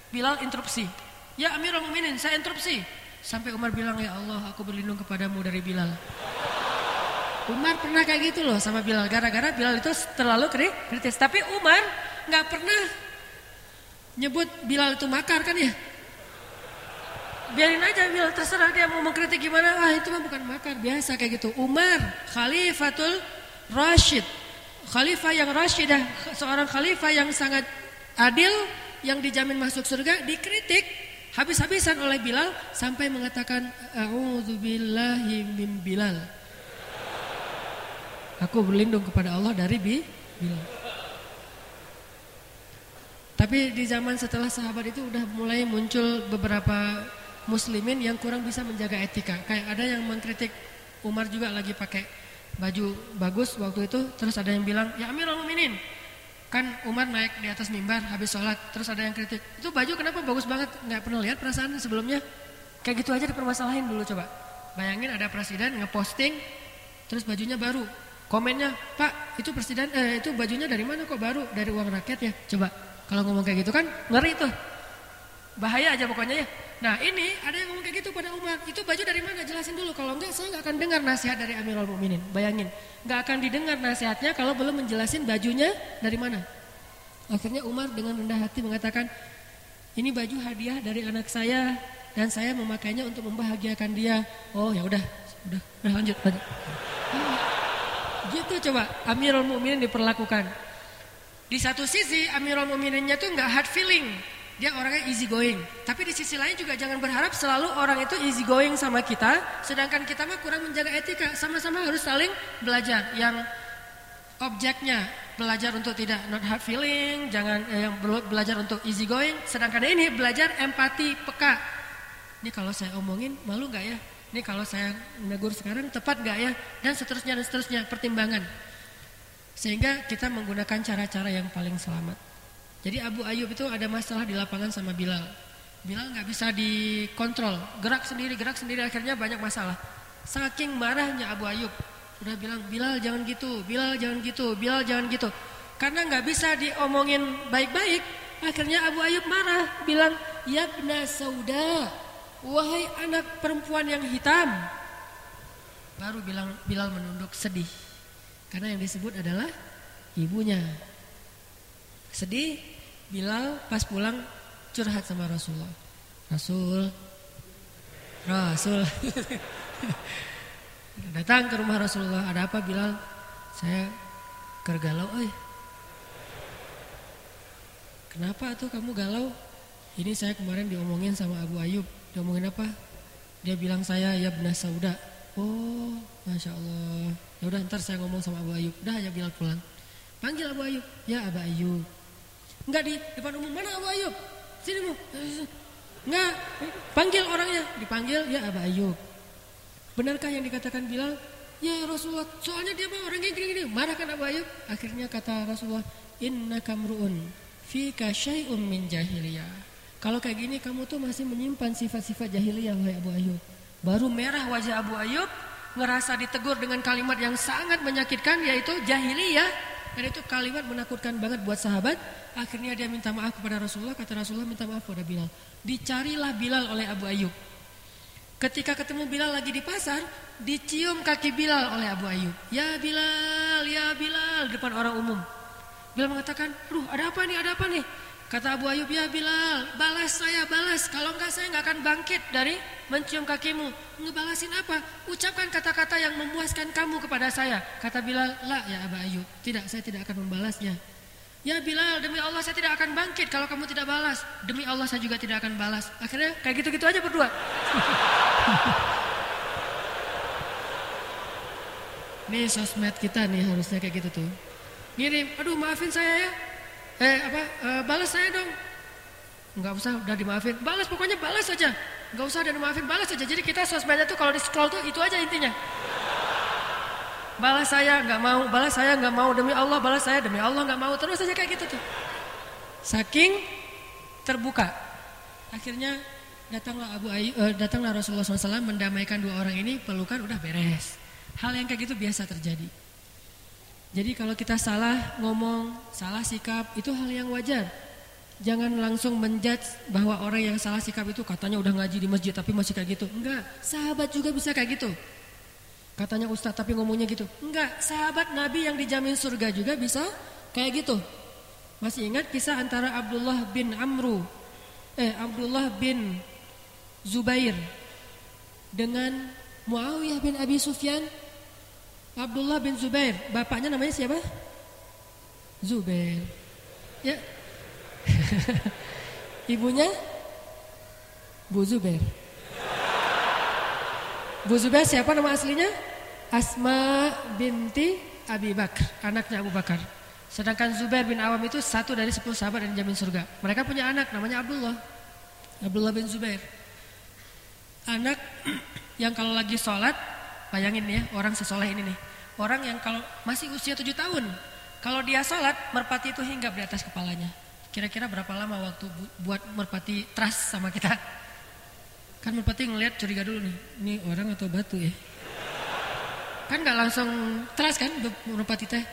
Bilal interupsi. Ya Amirul Mukminin, saya interupsi. Sampai Umar bilang, "Ya Allah, aku berlindung kepadamu dari Bilal." Umar pernah kayak gitu loh sama Bilal gara-gara Bilal itu terlalu kritis. Tapi Umar nggak pernah nyebut Bilal itu makar kan ya? Biarin aja bilang terserah dia mau mengkritik gimana. Ah itu mah bukan makar. Biasa kayak gitu. Umar Khalifatul Rashid. Khalifah yang Rashidah seorang khalifah yang sangat adil yang dijamin masuk surga dikritik habis-habisan oleh Bilal sampai mengatakan a'udzubillahi min Bilal. Aku berlindung kepada Allah dari Bilal. Tapi di zaman setelah sahabat itu udah mulai muncul beberapa muslimin yang kurang bisa menjaga etika. Kayak ada yang mengkritik Umar juga lagi pakai baju bagus waktu itu, terus ada yang bilang, "Ya Amirul Mukminin, Kan Umar naik di atas mimbar habis sholat, terus ada yang kritik. Itu baju kenapa bagus banget? Nggak pernah lihat perasaan sebelumnya? Kayak gitu aja dipermasalahin dulu coba. Bayangin ada presiden ngeposting, terus bajunya baru. Komennya, Pak, itu presiden, eh, itu bajunya dari mana kok baru? Dari uang rakyat ya? Coba, kalau ngomong kayak gitu kan ngeri tuh. Bahaya aja pokoknya ya. Nah ini ada yang ngomong kayak gitu pada Umar. Itu baju dari mana? Jelasin dulu. Kalau enggak saya nggak akan dengar nasihat dari Amirul Mukminin. Bayangin, nggak akan didengar nasihatnya kalau belum menjelasin bajunya dari mana. Akhirnya Umar dengan rendah hati mengatakan, ini baju hadiah dari anak saya dan saya memakainya untuk membahagiakan dia. Oh ya udah, udah, udah lanjut, lanjut. Gitu coba Amirul Mukminin diperlakukan. Di satu sisi Amirul Mukmininnya tuh nggak hard feeling, dia orangnya easy going. Tapi di sisi lain juga jangan berharap selalu orang itu easy going sama kita, sedangkan kita mah kurang menjaga etika. Sama-sama harus saling belajar. Yang objeknya belajar untuk tidak not hard feeling, jangan eh, yang belajar untuk easy going, sedangkan ini belajar empati peka. Ini kalau saya omongin malu nggak ya? Ini kalau saya menegur sekarang tepat nggak ya? Dan seterusnya dan seterusnya pertimbangan. Sehingga kita menggunakan cara-cara yang paling selamat. Jadi Abu Ayub itu ada masalah di lapangan sama Bilal. Bilal nggak bisa dikontrol, gerak sendiri, gerak sendiri, akhirnya banyak masalah. Saking marahnya Abu Ayub, udah bilang Bilal jangan gitu, Bilal jangan gitu, Bilal jangan gitu. Karena nggak bisa diomongin baik-baik, akhirnya Abu Ayub marah, bilang, Ya Yabna Sauda, wahai anak perempuan yang hitam. Baru bilang Bilal menunduk sedih, karena yang disebut adalah ibunya. Sedih, Bilal pas pulang curhat sama Rasulullah. Rasul, Rasul. [laughs] Datang ke rumah Rasulullah, ada apa Bilal? Saya kergalau, eh. Kenapa tuh kamu galau? Ini saya kemarin diomongin sama Abu Ayub. Diomongin apa? Dia bilang saya ya benar sauda. Oh, masya Allah. Ya udah ntar saya ngomong sama Abu Ayub. Udah ya Bilal pulang. Panggil Abu Ayub. Ya Abu Ayub. Enggak di depan umum. Mana Abu Ayub? Sini mu. Enggak. Panggil orangnya. Dipanggil ya Abu Ayub. Benarkah yang dikatakan Bilal? Ya Rasulullah. Soalnya dia mah orangnya gini-gini. Marah kan Abu Ayub? Akhirnya kata Rasulullah. Inna kamruun. Fika syai'um min jahiliyah. Kalau kayak gini kamu tuh masih menyimpan sifat-sifat jahiliyah wahai Abu Ayub. Baru merah wajah Abu Ayub, ngerasa ditegur dengan kalimat yang sangat menyakitkan yaitu jahiliyah. Dan itu kalimat menakutkan banget buat sahabat. Akhirnya dia minta maaf kepada Rasulullah. Kata Rasulullah minta maaf kepada Bilal. Dicarilah Bilal oleh Abu Ayyub. Ketika ketemu Bilal lagi di pasar, dicium kaki Bilal oleh Abu Ayyub. Ya Bilal, ya Bilal, depan orang umum. Bilal mengatakan, "Duh, ada apa nih? Ada apa nih?" Kata Abu Ayub, ya Bilal, balas saya, balas. Kalau enggak saya enggak akan bangkit dari mencium kakimu. Ngebalasin apa? Ucapkan kata-kata yang memuaskan kamu kepada saya. Kata Bilal, la ya Abu Ayub. Tidak, saya tidak akan membalasnya. Ya Bilal, demi Allah saya tidak akan bangkit kalau kamu tidak balas. Demi Allah saya juga tidak akan balas. Akhirnya kayak gitu-gitu aja berdua. [laughs] nih sosmed kita nih harusnya kayak gitu tuh. Ngirim, aduh maafin saya ya eh apa uh, balas saya dong. Nggak usah udah dimaafin. Balas pokoknya balas saja nggak usah udah dimaafin balas saja jadi kita sosmednya tuh kalau di scroll tuh itu aja intinya. Balas saya nggak mau balas saya nggak mau. Demi Allah balas saya. Demi Allah nggak mau. Terus saja kayak gitu tuh. Saking terbuka. Akhirnya datanglah Abu Ayyub uh, datanglah Rasulullah SAW mendamaikan dua orang ini. Pelukan udah beres. Hal yang kayak gitu biasa terjadi jadi kalau kita salah ngomong, salah sikap, itu hal yang wajar. Jangan langsung menjudge bahwa orang yang salah sikap itu katanya udah ngaji di masjid tapi masih kayak gitu. Enggak, sahabat juga bisa kayak gitu. Katanya ustadz tapi ngomongnya gitu. Enggak, sahabat Nabi yang dijamin surga juga bisa kayak gitu. Masih ingat kisah antara Abdullah bin Amru, eh Abdullah bin Zubair dengan Muawiyah bin Abi Sufyan Abdullah bin Zubair, bapaknya namanya siapa? Zubair. Ya. [laughs] Ibunya Bu Zubair. Bu Zubair siapa nama aslinya? Asma binti Abi Bakar, anaknya Abu Bakar. Sedangkan Zubair bin Awam itu satu dari sepuluh sahabat yang jamin surga. Mereka punya anak namanya Abdullah. Abdullah bin Zubair. Anak [clears throat] yang kalau lagi sholat Bayangin ya orang sesoleh ini nih. Orang yang kalau masih usia tujuh tahun. Kalau dia sholat, merpati itu hinggap di atas kepalanya. Kira-kira berapa lama waktu buat merpati trust sama kita? Kan merpati ngeliat curiga dulu nih, ini orang atau batu ya? Kan nggak langsung trust kan merpati teh.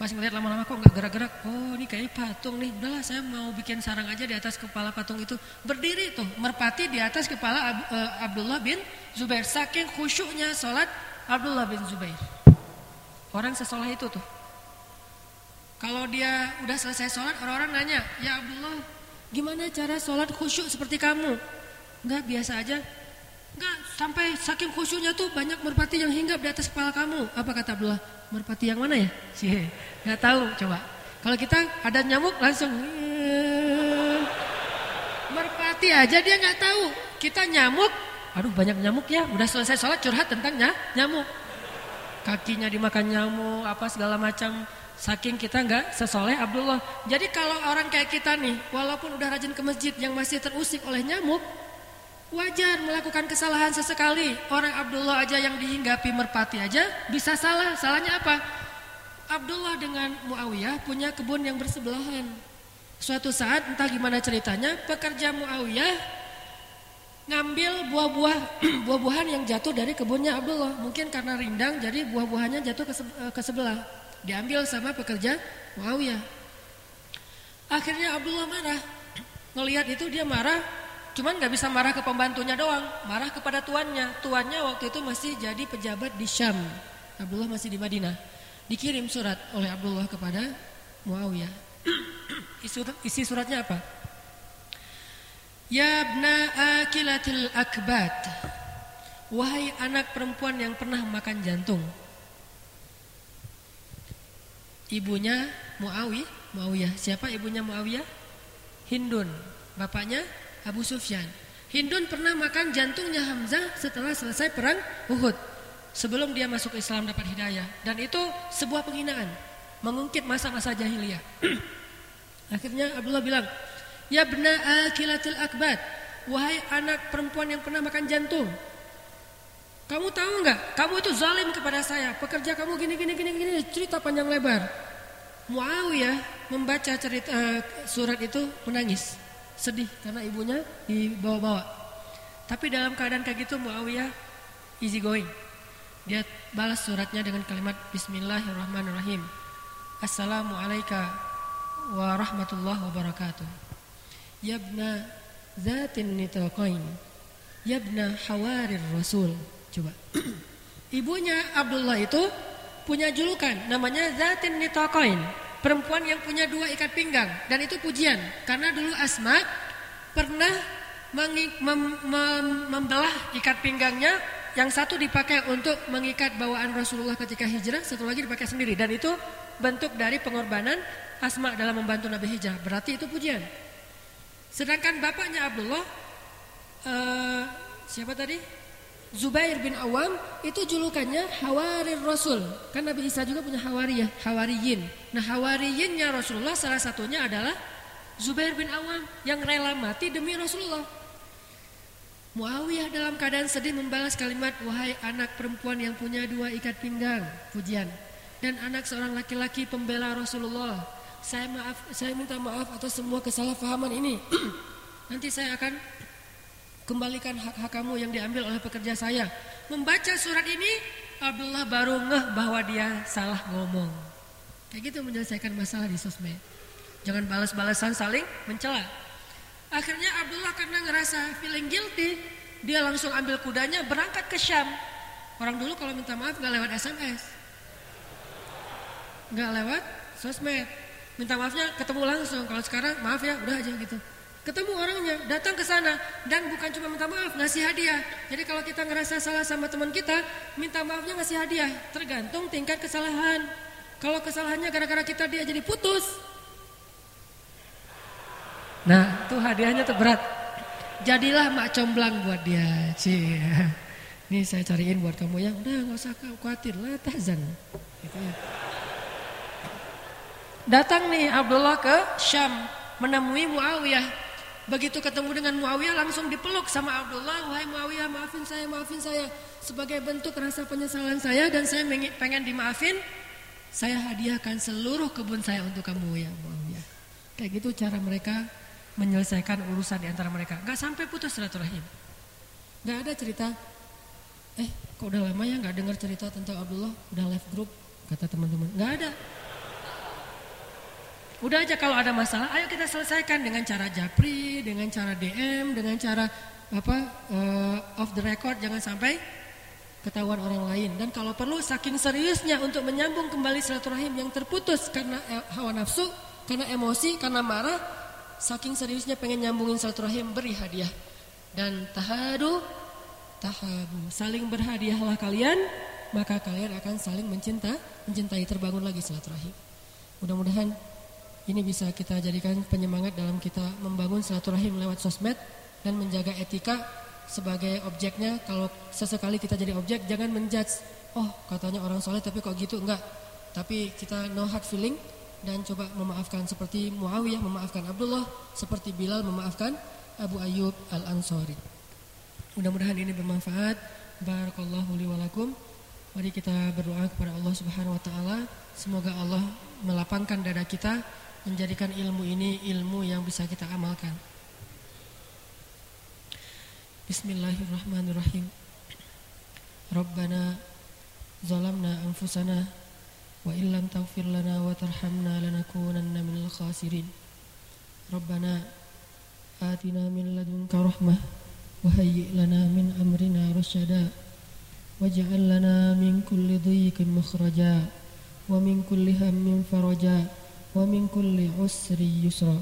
Pas ngeliat lama-lama kok nggak gerak-gerak, oh ini kayaknya patung nih. Udahlah saya mau bikin sarang aja di atas kepala patung itu. Berdiri tuh, merpati di atas kepala Ab, uh, Abdullah bin Zubair. Saking khusyuknya sholat Abdullah bin Zubair. Orang sesoleh itu tuh. Kalau dia udah selesai sholat, orang-orang nanya, ya Abdullah, gimana cara sholat khusyuk seperti kamu? Enggak, biasa aja. Enggak, sampai saking khusyuknya tuh banyak merpati yang hinggap di atas kepala kamu. Apa kata Abdullah? merpati yang mana ya? [laughs] Sih, nggak tahu. Coba. Kalau kita ada nyamuk langsung merpati aja dia nggak tahu. Kita nyamuk, aduh banyak nyamuk ya. Udah selesai sholat curhat tentang nyamuk. Kakinya dimakan nyamuk, apa segala macam. Saking kita nggak sesoleh Abdullah. Jadi kalau orang kayak kita nih, walaupun udah rajin ke masjid yang masih terusik oleh nyamuk, Wajar melakukan kesalahan sesekali. Orang Abdullah aja yang dihinggapi merpati aja bisa salah. Salahnya apa? Abdullah dengan Muawiyah punya kebun yang bersebelahan. Suatu saat entah gimana ceritanya, pekerja Muawiyah ngambil buah-buah [clears throat] buah-buahan yang jatuh dari kebunnya Abdullah. Mungkin karena rindang jadi buah-buahannya jatuh ke, sebelah. Diambil sama pekerja Muawiyah. Akhirnya Abdullah marah. Ngelihat itu dia marah, Cuman nggak bisa marah ke pembantunya doang, marah kepada tuannya. Tuannya waktu itu masih jadi pejabat di Syam. Abdullah masih di Madinah. Dikirim surat oleh Abdullah kepada Muawiyah. [clears throat] isi suratnya apa? Ya bna akilatil akbat. Wahai anak perempuan yang pernah makan jantung. Ibunya Muawiyah, Muawiyah. Siapa ibunya Muawiyah? Hindun. Bapaknya Abu Sufyan. Hindun pernah makan jantungnya Hamzah setelah selesai perang Uhud. Sebelum dia masuk Islam dapat hidayah. Dan itu sebuah penghinaan. Mengungkit masa-masa jahiliyah. [clears throat] Akhirnya Abdullah bilang, Ya bna akilatil akbat. Wahai anak perempuan yang pernah makan jantung. Kamu tahu nggak? Kamu itu zalim kepada saya. Pekerja kamu gini gini gini gini cerita panjang lebar. Muawiyah membaca cerita uh, surat itu menangis sedih karena ibunya dibawa-bawa. Tapi dalam keadaan kayak gitu Muawiyah easy going. Dia balas suratnya dengan kalimat Bismillahirrahmanirrahim. Assalamualaikum warahmatullahi wabarakatuh. Yabna zatin nitaqain. Yabna hawarir rasul. Coba. [clears throat] Ibunya Abdullah itu punya julukan namanya Zatin Nitaqain perempuan yang punya dua ikat pinggang dan itu pujian karena dulu Asma pernah mem mem membelah ikat pinggangnya yang satu dipakai untuk mengikat bawaan Rasulullah ketika hijrah, satu lagi dipakai sendiri dan itu bentuk dari pengorbanan Asma dalam membantu Nabi hijrah. Berarti itu pujian. Sedangkan bapaknya Abdullah uh, siapa tadi? Zubair bin Awam itu julukannya Hawarir Rasul. Kan Nabi Isa juga punya Hawariyah, Hawariyin. Nah Hawariyinnya Rasulullah salah satunya adalah Zubair bin Awam yang rela mati demi Rasulullah. Muawiyah dalam keadaan sedih membalas kalimat wahai anak perempuan yang punya dua ikat pinggang, pujian. Dan anak seorang laki-laki pembela Rasulullah. Saya maaf, saya minta maaf atas semua kesalahpahaman ini. [clears throat] Nanti saya akan Kembalikan hak-hak kamu yang diambil oleh pekerja saya. Membaca surat ini, Abdullah baru ngeh bahwa dia salah ngomong. Kayak gitu menyelesaikan masalah di sosmed. Jangan balas-balasan saling mencela. Akhirnya Abdullah karena ngerasa feeling guilty, dia langsung ambil kudanya berangkat ke Syam. Orang dulu kalau minta maaf gak lewat SMS. Gak lewat sosmed. Minta maafnya ketemu langsung. Kalau sekarang maaf ya udah aja gitu. Ketemu orangnya, datang ke sana dan bukan cuma minta maaf, ngasih hadiah. Jadi kalau kita ngerasa salah sama teman kita, minta maafnya ngasih hadiah, tergantung tingkat kesalahan. Kalau kesalahannya gara-gara kita dia jadi putus. Nah, tuh hadiahnya tuh berat. Jadilah mak comblang buat dia. Cie. Ini saya cariin buat kamu ya. Udah nggak usah khawatir lah tazan. Gitu ya. Datang nih Abdullah ke Syam menemui Muawiyah Begitu ketemu dengan Muawiyah langsung dipeluk sama Abdullah, "Wahai Muawiyah, maafin saya, maafin saya. Sebagai bentuk rasa penyesalan saya dan saya pengen dimaafin, saya hadiahkan seluruh kebun saya untuk kamu ya Muawiyah. Kayak gitu cara mereka menyelesaikan urusan di antara mereka. Gak sampai putus silaturahim. Gak ada cerita, eh kok udah lama ya gak dengar cerita tentang Abdullah, udah live group, kata teman-teman. Gak ada. Udah aja kalau ada masalah, ayo kita selesaikan dengan cara japri, dengan cara DM, dengan cara apa uh, off the record, jangan sampai ketahuan orang lain. Dan kalau perlu saking seriusnya untuk menyambung kembali silaturahim yang terputus karena eh, hawa nafsu, karena emosi, karena marah, saking seriusnya pengen nyambungin silaturahim beri hadiah. Dan tahadu, tahabu, saling berhadiahlah kalian, maka kalian akan saling mencinta, mencintai terbangun lagi silaturahim. Mudah-mudahan ini bisa kita jadikan penyemangat dalam kita membangun silaturahim lewat sosmed dan menjaga etika sebagai objeknya. Kalau sesekali kita jadi objek, jangan menjudge. Oh, katanya orang soleh tapi kok gitu enggak. Tapi kita no hard feeling dan coba memaafkan seperti Muawiyah memaafkan Abdullah, seperti Bilal memaafkan Abu Ayyub Al-Ansari. Mudah-mudahan ini bermanfaat. Barakallahu li walakum. Mari kita berdoa kepada Allah Subhanahu wa taala, semoga Allah melapangkan dada kita menjadikan ilmu ini ilmu yang bisa kita amalkan. Bismillahirrahmanirrahim. Rabbana zalamna anfusana wa illam taghfir lana wa tarhamna lanakunanna minal khasirin. Rabbana atina min ladunka rahmah wa hayyi lana min amrina rasyada waj'al lana min kulli dhiqin makhraja wa min kulli hammin faraja ومن كل عسر يسرا.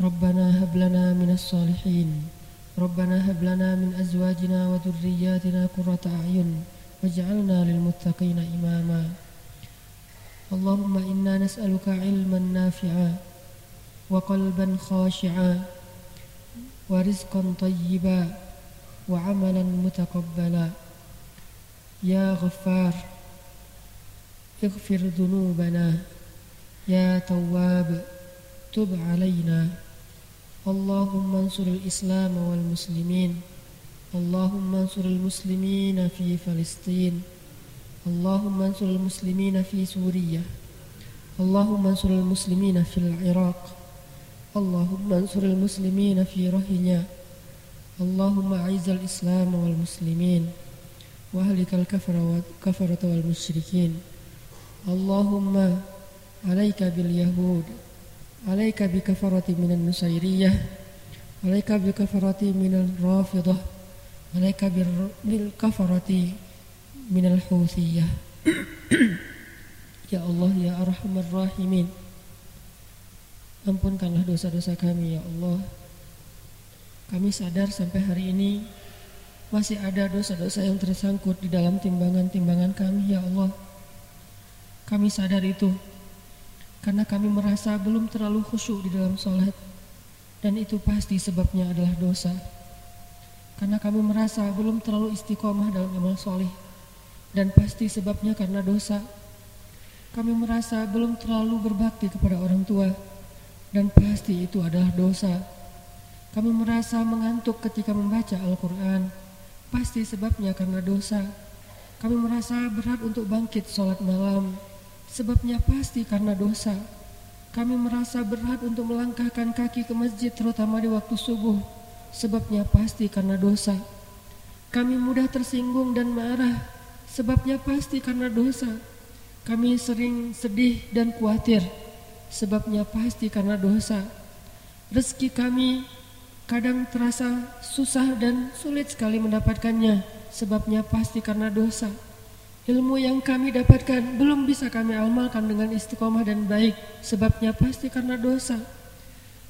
ربنا هب لنا من الصالحين. ربنا هب لنا من أزواجنا وذرياتنا قرة أعين واجعلنا للمتقين إماما. اللهم إنا نسألك علما نافعا وقلبا خاشعا ورزقا طيبا وعملا متقبلا. يا غفار اغفر ذنوبنا يا تواب تب علينا. اللهم انصر الإسلام والمسلمين. اللهم انصر المسلمين في فلسطين. اللهم انصر المسلمين في سوريا. اللهم انصر المسلمين في العراق. اللهم انصر المسلمين في رهينيا اللهم أعز الإسلام والمسلمين. وأهلك الكفرة والمشركين. اللهم alaika bil yahud. Alaika bi kafarati minan nusairiyah. Alaika bi kafarati minan rafidah. Alaika bil kafarati minal huthiyah ya Allah ya arhamar rahimin. Ampunkanlah dosa-dosa kami ya Allah. Kami sadar sampai hari ini masih ada dosa-dosa yang tersangkut di dalam timbangan-timbangan kami ya Allah. Kami sadar itu karena kami merasa belum terlalu khusyuk di dalam sholat. Dan itu pasti sebabnya adalah dosa. Karena kami merasa belum terlalu istiqomah dalam amal soleh. Dan pasti sebabnya karena dosa. Kami merasa belum terlalu berbakti kepada orang tua. Dan pasti itu adalah dosa. Kami merasa mengantuk ketika membaca Al-Quran. Pasti sebabnya karena dosa. Kami merasa berat untuk bangkit sholat malam Sebabnya pasti karena dosa. Kami merasa berat untuk melangkahkan kaki ke masjid terutama di waktu subuh. Sebabnya pasti karena dosa. Kami mudah tersinggung dan marah. Sebabnya pasti karena dosa. Kami sering sedih dan khawatir. Sebabnya pasti karena dosa. Rezeki kami kadang terasa susah dan sulit sekali mendapatkannya. Sebabnya pasti karena dosa. Ilmu yang kami dapatkan belum bisa kami amalkan dengan istiqomah dan baik, sebabnya pasti karena dosa.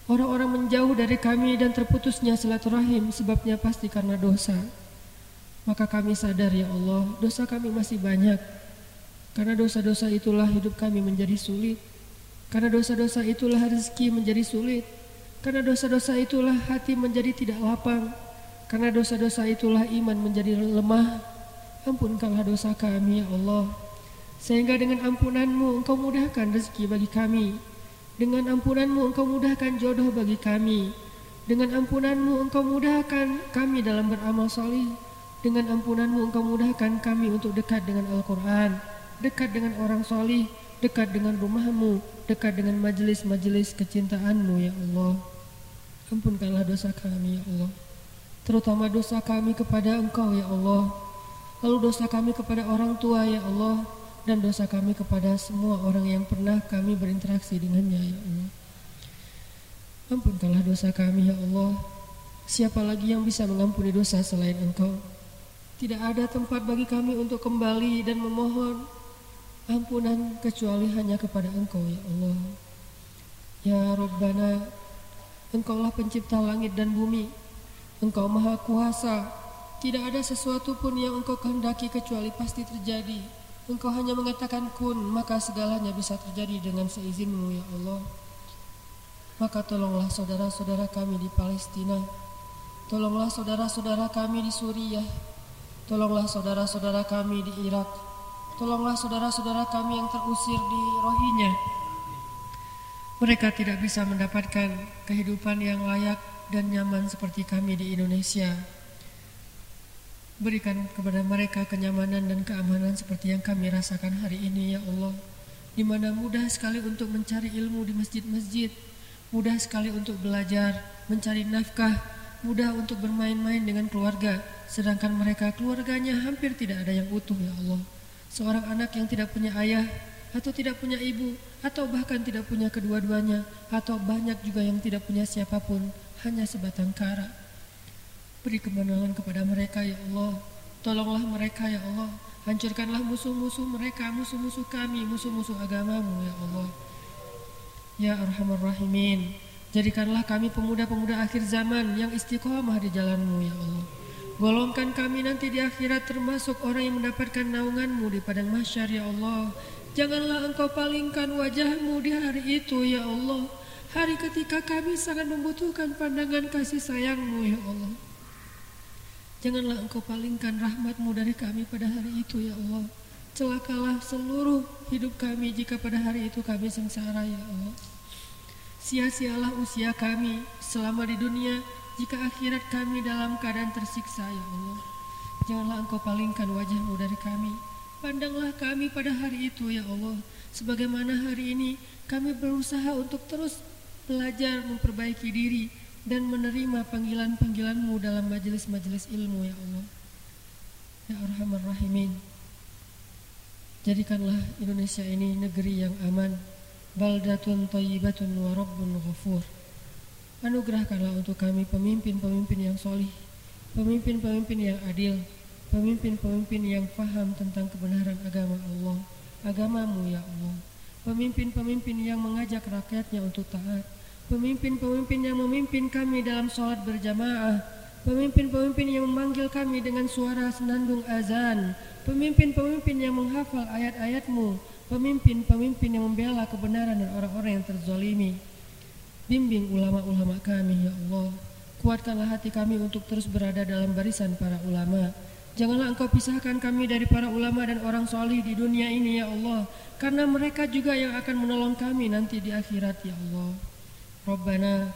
Orang-orang menjauh dari kami dan terputusnya silaturahim, sebabnya pasti karena dosa. Maka kami sadar ya Allah, dosa kami masih banyak. Karena dosa-dosa itulah hidup kami menjadi sulit. Karena dosa-dosa itulah rezeki menjadi sulit. Karena dosa-dosa itulah hati menjadi tidak lapang. Karena dosa-dosa itulah iman menjadi lemah Ampunkanlah dosa kami ya Allah Sehingga dengan ampunanmu engkau mudahkan rezeki bagi kami Dengan ampunanmu engkau mudahkan jodoh bagi kami Dengan ampunanmu engkau mudahkan kami dalam beramal soleh Dengan ampunanmu engkau mudahkan kami untuk dekat dengan Al-Quran dekat dengan orang solih, dekat dengan rumahmu, dekat dengan majelis-majelis kecintaanmu ya Allah. Ampunkanlah dosa kami ya Allah. Terutama dosa kami kepada Engkau ya Allah. Lalu dosa kami kepada orang tua ya Allah dan dosa kami kepada semua orang yang pernah kami berinteraksi dengannya ya Allah. Ampunkanlah dosa kami ya Allah. Siapa lagi yang bisa mengampuni dosa selain Engkau? Tidak ada tempat bagi kami untuk kembali dan memohon ampunan kecuali hanya kepada Engkau ya Allah. Ya Rabbana, Engkaulah pencipta langit dan bumi. Engkau maha kuasa. Tidak ada sesuatu pun yang Engkau kehendaki kecuali pasti terjadi. Engkau hanya mengatakan kun, maka segalanya bisa terjadi dengan seizinmu ya Allah. Maka tolonglah saudara-saudara kami di Palestina. Tolonglah saudara-saudara kami di Suriah, Tolonglah saudara-saudara kami di Irak. Tolonglah saudara-saudara kami yang terusir di Rohingya. Mereka tidak bisa mendapatkan kehidupan yang layak dan nyaman seperti kami di Indonesia. Berikan kepada mereka kenyamanan dan keamanan seperti yang kami rasakan hari ini ya Allah. Di mana mudah sekali untuk mencari ilmu di masjid-masjid, mudah sekali untuk belajar, mencari nafkah, mudah untuk bermain-main dengan keluarga, sedangkan mereka keluarganya hampir tidak ada yang utuh ya Allah. Seorang anak yang tidak punya ayah atau tidak punya ibu atau bahkan tidak punya kedua-duanya atau banyak juga yang tidak punya siapa pun, hanya sebatang kara. Beri kemenangan kepada mereka ya Allah. Tolonglah mereka ya Allah. Hancurkanlah musuh-musuh mereka, musuh-musuh kami, musuh-musuh agamamu ya Allah. Ya Arhamar Rahimin. Jadikanlah kami pemuda-pemuda akhir zaman yang istiqomah di jalanmu ya Allah. Golongkan kami nanti di akhirat termasuk orang yang mendapatkan naunganmu di padang mahsyar ya Allah. Janganlah engkau palingkan wajahmu di hari itu ya Allah. Hari ketika kami sangat membutuhkan pandangan kasih sayangmu ya Allah. Janganlah engkau palingkan rahmatmu dari kami pada hari itu ya Allah. Celakalah seluruh hidup kami jika pada hari itu kami sengsara ya Allah. Sia-sialah usia kami selama di dunia jika akhirat kami dalam keadaan tersiksa ya Allah. Janganlah engkau palingkan wajahmu dari kami. Pandanglah kami pada hari itu ya Allah. Sebagaimana hari ini kami berusaha untuk terus belajar memperbaiki diri dan menerima panggilan-panggilanmu dalam majelis-majelis ilmu ya Allah. Ya Arhamar Rahimin. Jadikanlah Indonesia ini negeri yang aman, baldatun tayyibatun wa rabbun ghafur. Anugerahkanlah untuk kami pemimpin-pemimpin yang solih, pemimpin-pemimpin yang adil, pemimpin-pemimpin yang faham tentang kebenaran agama Allah, agamamu ya Allah. Pemimpin-pemimpin yang mengajak rakyatnya untuk taat, pemimpin-pemimpin yang memimpin kami dalam sholat berjamaah, pemimpin-pemimpin yang memanggil kami dengan suara senandung azan, pemimpin-pemimpin yang menghafal ayat-ayatmu, pemimpin-pemimpin yang membela kebenaran dan orang-orang yang terzolimi. Bimbing ulama-ulama kami, ya Allah. Kuatkanlah hati kami untuk terus berada dalam barisan para ulama. Janganlah engkau pisahkan kami dari para ulama dan orang solih di dunia ini, ya Allah. Karena mereka juga yang akan menolong kami nanti di akhirat, ya Allah. Rabbana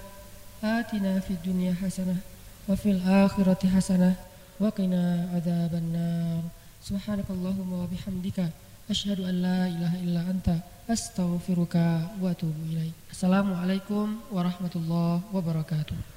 atina fid dunya hasanah wa fil akhirati hasanah wa qina adzabannar. Subhanakallahumma wa bihamdika Asyhadu an la ilaha illa anta astaghfiruka wa atubu ilaik. Assalamualaikum warahmatullahi wabarakatuh.